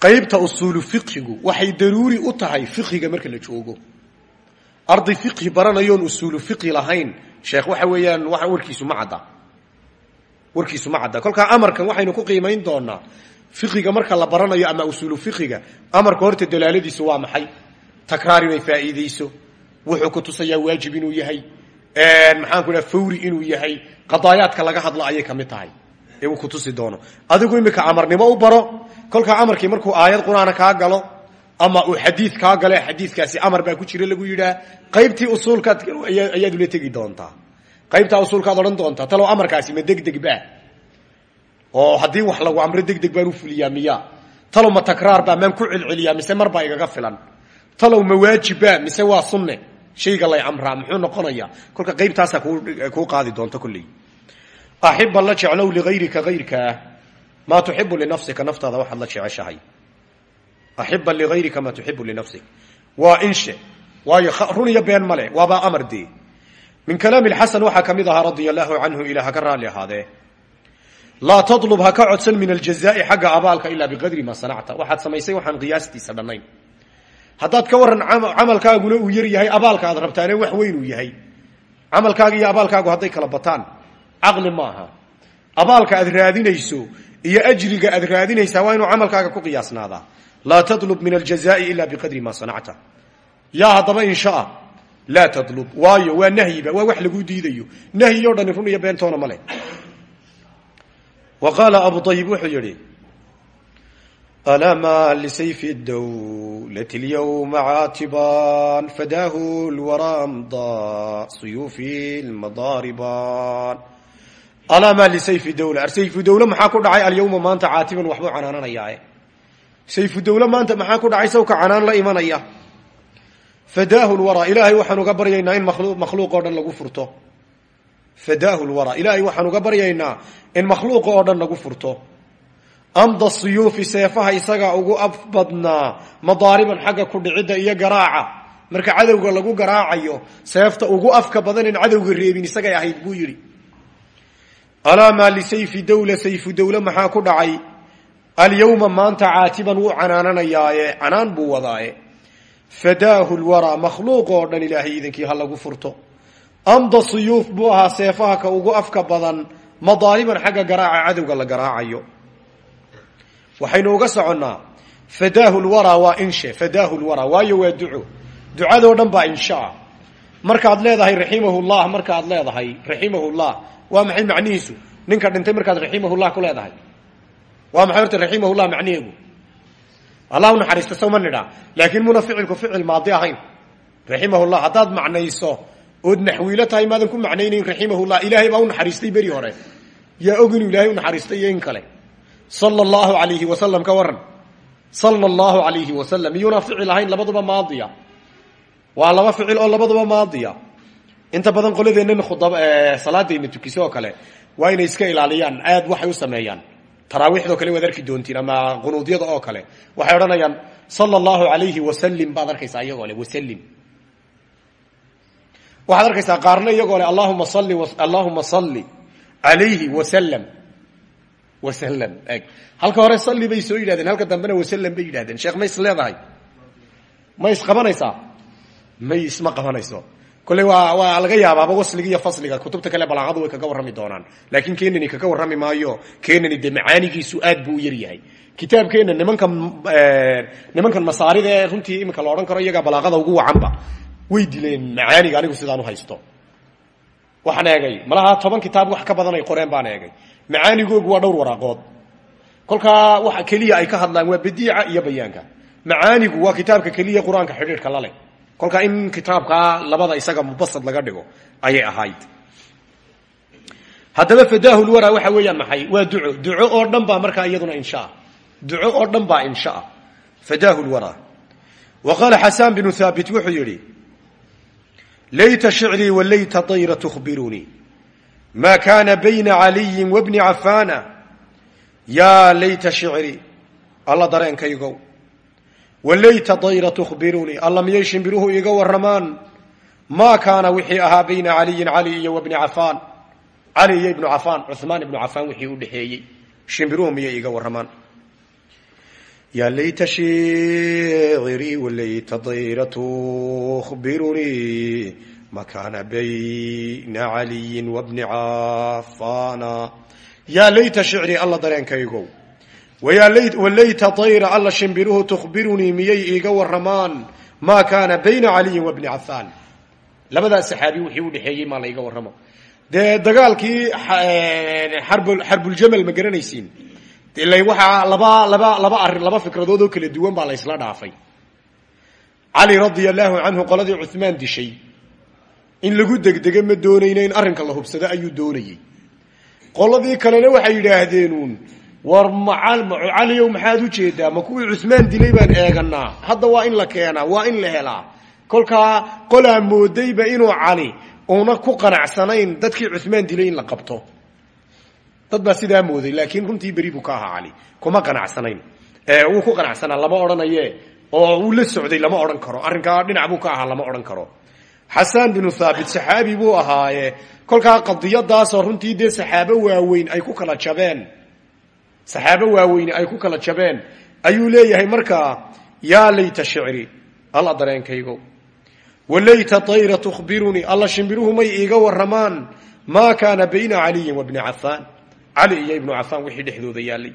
qaybta usuulu fiqhigu waxay daruuri u tahay fiqhiga marka la joogo. Arday fiqhi baranayoon usuulu fiqhi lahayn sheekh waxa weeyaan waa warkiisu ma cadda. Warkiisu ma cadda. Kolkaa amarkan waxaynu ku qiimayn doonaa fiqiga marka la baranayo ama usuulu fiqiga amarka horta dalaaladiisu waa maxay? Takraar inay faa'iideyso wuxuu ku tusayaa waajib inuu yahay. Maxaan ku dhaha fawri inuu yahay. Qadaayaadka laga hadlo ayay ka mid tahay ee uu ku tusi doono. Adigu imika amarnimo u baro kolkaa amarkii markuu aayad qur'aana galo ama uu xadiid kaa galo xadiidkaasi amar baa ku jira lagu yidhaah qaybtii usuulkaad ayaad ula tegi doontaa. Qaybtaa usuulkaad odhan doontaa talow amarkaasi ma degdeg ba oo haddii wax lagu amro degdeg baan u fuliyaa miya talow ma takraar baa maan ku celceliyaa mise mar baa igaga filan. Talow ma waajibba mise waa sunne. Shayga lay amraa muxuu noqonayaa. Kolka qaybtaasaa kuu qaadi doonta kolley axiba la jeclow liayrika ayrkaa maa tuxibu linafsika naftaada waxaad la jeceshahay axiba liayrika maa tuxibu linafsik waa inshe waayo run iyo been male waabaa amar dee min kalaami xasan waxaa ka mid ahaa radia allahu canhu ilaa haka raalli ahaadee laa tatlub ha ka codsan min aljazaai xagga abaalka ilaa biqadri maa sanacta waxaad samaysay waxaan qiyaastiisa dhannayn haddaad ka waran camalkaaguna uu yar yahay abaalka aad rabtaane wax weyn uu yahay camalkaaga caqli maaha. Abaalka aad raadinayso iyo ajriga aad raadinaysaa waa inuu camalkaaga ku qiyaasnaadaa. Laa tatlub min aljazaai ila biqadri maa sanacta. Yaa haddaba inshaa laa tatlub. Waayo waa nahyiba waa wax lagu diidayo. Nahyi o dhani run iyo beentoona ma wa qaala abu ayib wuxuu yihi alama lisayfi dawlati lyawma caatiban fadaahu lwaramda suyuufi alama lisayfi dawla. Ar sayfu dawle maxaa ku dhacay? Alyawma maanta caatiban waxbuu canaananayaa sayfu dawle maanta maxaa ku dhacay? Sawka canaan la imanaya. Fadaahu lwara. Ilaahay waxaan uga baryaynaa in makhluuq oo dhan lagu furto. Fadaahu lwara. Ilaahay waxaan uga baryaynaa in makhluuqa oo dhan lagu furto. Amda siyuufi seefaha isagaa ugu af badnaa madaariban xagga ku dhicidda iyo garaaca. Marka cadowga lagu garaacayo seefta ugu afka badan in cadowga reebin isagay ahayd buu yidhi alaa maa lisayfi dawla sayfu dawle maxaa ku dhacay? Alyawma maanta caatiban wuu canaananayaaye canaan buu wadaaye. Fadaahu lwaraa makhluuq oo dhan ilaahay idankii ha lagu furto. Amda siyuuf buu ahaa seefaha ka ugu afka badan madaariban xagga garaaca cadowga la garaacayo. Waxaynu uga soconnaa fadaahu lwaraa waa inshe fadaahu lwaraa waayo waa duco. Ducadoo dhan baa inshaa markaad leedahay raximahullah markaad leedahay raximahullah waa maxay macnihiisu? Ninka dhintay markaad raximahullah ku leedahay. Waa maxay horta raximahullah macniheegu allah naxariista soo ma nidhaa laakiin muna ficilku ficil maadi ahayn. Raximahullah haddaad macnayso ood naxwiilo tahay maadan ku macnaynayn raximahullah. Ilaahay baa u naxariistay beri hore. Yaa og inuu ilaahay u naxariistay iyo in kale. Sala allahu alayhi wasalam ka waran sala alayhi wasalam iyuuna ficil ahayn labaduba maadiya. Waa laba ficil oo labaduba maadiya inta badan qoladeennan khudab salaadayna tukise oo kale waa inay iska ilaaliyaan aad waxay u sameeyaan. Taraawiixdoo kale waad arki doontiin ama qunuudyada oo kale waxay odhanayaan sala allahu alayhi wasalim baad arkaysaa iyagoo le wasalim waxaad arkaysaa qaarna iyagoo le allahuma salli allahuma salli alayhi wasalam wasalam eg. Halka hore salli bay soo yidhahdeen halka dambena wasalam bay yidhahdeen. Sheekh ma is leedahay? Ma isqabanaysaa may isma qabanayso kolley waa waa laga yaabaaba wasliga iyo fasliga. Kutubta kale balaaqadu way kaga warrami doonaan. Laakiin kenani kaga warrami maayo. Kenani dee macaanigiisu aad buu yar yahay. Kitaabkeena nimankan nimankan masaarida ee runtii iminka la odhan karo iyagaa balaaqada ugu wacanba. Way dileen macaaniga anigu sidaan u haysto. Waxaan eegay malaha toban kitaab wax ka badan ay qoreen baan eegay. Macaanigoogu waa dhowr waraaqood kolkaa waxa keliya ay ka hadlaan waa badiica iyo bayaanka. Macaanigu waa kitaabka keliya qur'aanka xidhiidhka la leh kolkaa in kitaabkaa labada isaga mubasad laga dhigo ayay ahayd. Haddaba fadaahulwara waxa weeyaan maxay? Waa duco. Duco oo dhan baa iyaduna inshaa. Duco oo dhan baa inshaa. Fadaahulwara wa qaala xasaan binu haabit wuxuu layta shicrii walayta dayra tuhbirunii ma kana bayna caliyin wabni cafaana. Yaa layta shicrii alla dareenkaygow walayta dayra tuhbirunii alla miyay shimbiruhu iiga warramaan maa kaana wixii ahaa bayna caliyin cali iyo wabni cafaan cali iyo ibnu cafaan cumaan ibnu cafaan wixii u dhexeeyey shimbiruhu miyay iiga warramaan yaa layta shicrii walayta dayra tuhbirunii ma kaana bayna caliyin wabni cafaana yaa layta shicrii alla dareenkaygow walayta dayra alla shimbiruhu tuhbirunii miyay iiga warramaan? Maa kaana bayna caliyin wabni cafaan labadaas saxaabi wixii u dhexeeyey maa la iga warramo. Dee dagaalkii xarbuljamal ma garanaysiin. Waxaa laba laba laba arrin laba fikradood oo kala duwan baa la ysla dhaafay. Cali radia allahu canhu qoladii cuhmaan dishay. In lagu degdega ma doonayno in arrinka la hubsado ayuu doonayey. Qoladii kalena waxay yidhaahdeenuun war macaliyow maxaad u jeedaa? Ma kuwii cusmaan dilay baan eeganaa. Hadda waa in la keenaa waa in la helaa. Kolkaa qolaa moodayba inuu cali una ku qanacsanayn dadkii cusmaan dilay in la qabto. Dad baa sidaa mooday laakiin runtii beri buu ka ahaa cali. Kuma qanacsanayn. Wuu ku qanacsanaa lama odhanaye oo uu la socday lama odhan karo. Arrinkaa dhinac buu ka ahaa lama odhan karo. Xasaan binu thaabit saxaabi buu ahaaye. Kolkaa qadiyadaasoo runtii dee saxaabo waaweyn ay ku kala jabeen saxaabo waaweyne ay ku kala jabeen ayuu leeyahay markaa yaa layta shicri alla dareenkaygo. Walayta dayra tuhbirunii alla shimbiruhu may iiga warramaan maa kaana bayna caliyin wa bni cafaan. Cali iyo ibnu cafaan wixii dhexdooda yaallay.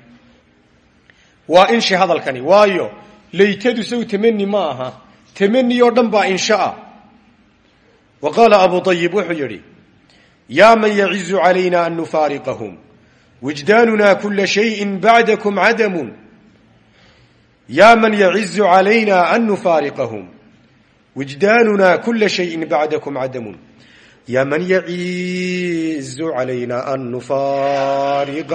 Waa inshi hadalkani waayo laytadu sow tamani ma aha tamani oo dhan baa inshaa. Wa qaala abu ayib wuxuu yidhi yaa man yacizu calayna an nufaariqahum wijdaanuna kula shayin bacdakum cadamun yaa man yacizu calayna an nufaariqahum wijdaanuna kula shayin bacdakum cadamun yaa man yacizu calayna an nufaariqahum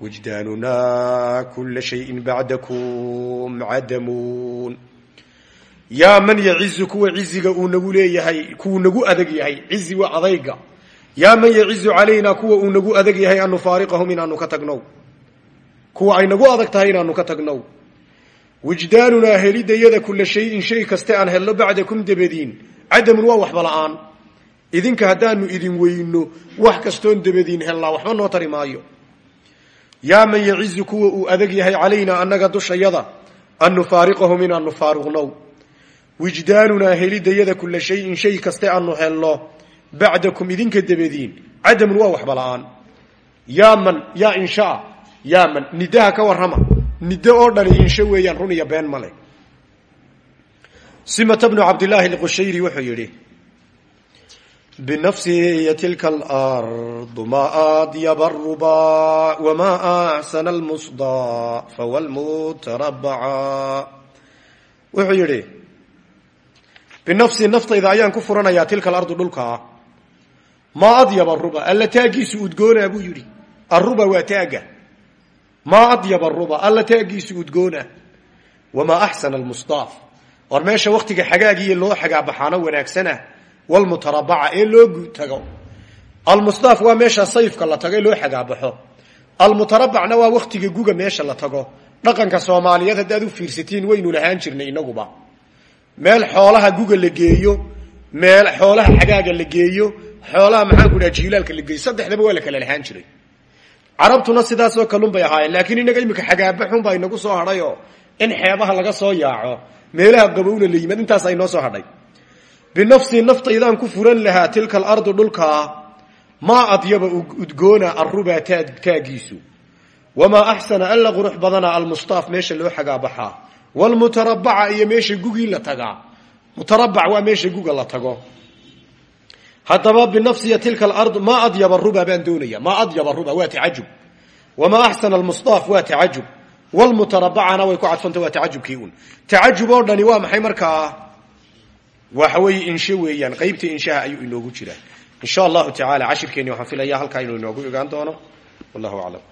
wijdaanuna kula shayin bacdakum cadamun yaa man yacizu kuwa ciziga uu nagu leeyahay kuwuu nagu adag yahay adayga yaa man yacizu calayna kuwa uu nagu adag yahay an nufaariqahum inaanu ka tagnow? Kuwa ay nagu adag tahay inaanu ka tagnow? Wijdaanunaa helidayada kula shayin shay kaste aan helno bacdakum dabadiin. Cadamun waa waxba la'aan. Idinka haddaanu idin weyno wax kastoon dabadiin hellaa waxba noo tari maayo. Yaa man yacizu kuwa uu adag yahay calaynaa annaga dushayada an nufaariqahum inaanu faaruqnow? Wijdaanunaa kula kaste aanu helno bacdakum idinka dabadiin. Cadamun waa waxba la'aan yaa man yaa inshaa yaa man nidaha ka warrama. Niddo oo dhani insho weeyaan run iyo been male simata bnu cabdillaahi alqushayri wuxuu yidhi binafsihi tilka alardu ma adyaba aruba wama axsana almusdafa wlmutarabaca wuxuu yidhi binafsii maa adyaba aruba alla taagiisu udgoona buu yidhi. Aruba waa taaga. Maa adyaba aruba alla taagiisu udgoona wamaa axsana almusdaaf war meesha waktiga xagaagiiyo loo xagaabaxaano wanaagsana walmutarabaca ee loo tago. Almusdaaf waa meesha sayfka la tago ee loo xagaabaxo. Almutarabacna waa waktiga guga meesha la tago. Dhaqanka soomaaliyeed haddaad u fiirsatiin waynu lahaan jirnay inaguba. Meel xoolaha guga la geeyo meel xoolaha maxaan ku dhaha jiilaalka saddexdaba waa la kala lahaan jiray. Carabtuna sidaasoo kalun bay ahaayeen laakiin inaga imika xagaabaxun baa inagu soo hadhayoo in xeebaha laga soo yaaco meelaha qabowna la yimaad intaas ay noo soo hadhay. Binafsii naftaydaan ku furan lahaa tilka alardu dhulkaa maa adyaba udgoona arubaa taagiisu. Wamaa axsana alla qurux badana almustaaf meesha loo xagaabaxaa wlmutarabaca iyo meesha gugii la tagaa. Mutarabac waa meesha guga la tago haddaba binafsiya tilka alardu maa adyaba ruba baan doonaya maa adyaba ruba waa tacajub. Wamaa axsana almustaaf waa tacajub. Wlmutarabacana way ku cadfanta waa tacajubkii un tacajub oo dhani waa maxay markaa waxa weeye inshe weeyaan qaybta inshaha ayuu inoogu jiraa in sha allahu tacala cashirkeeni waxaan filaya halkaa inoogu ogaan doono. Wallahu aclam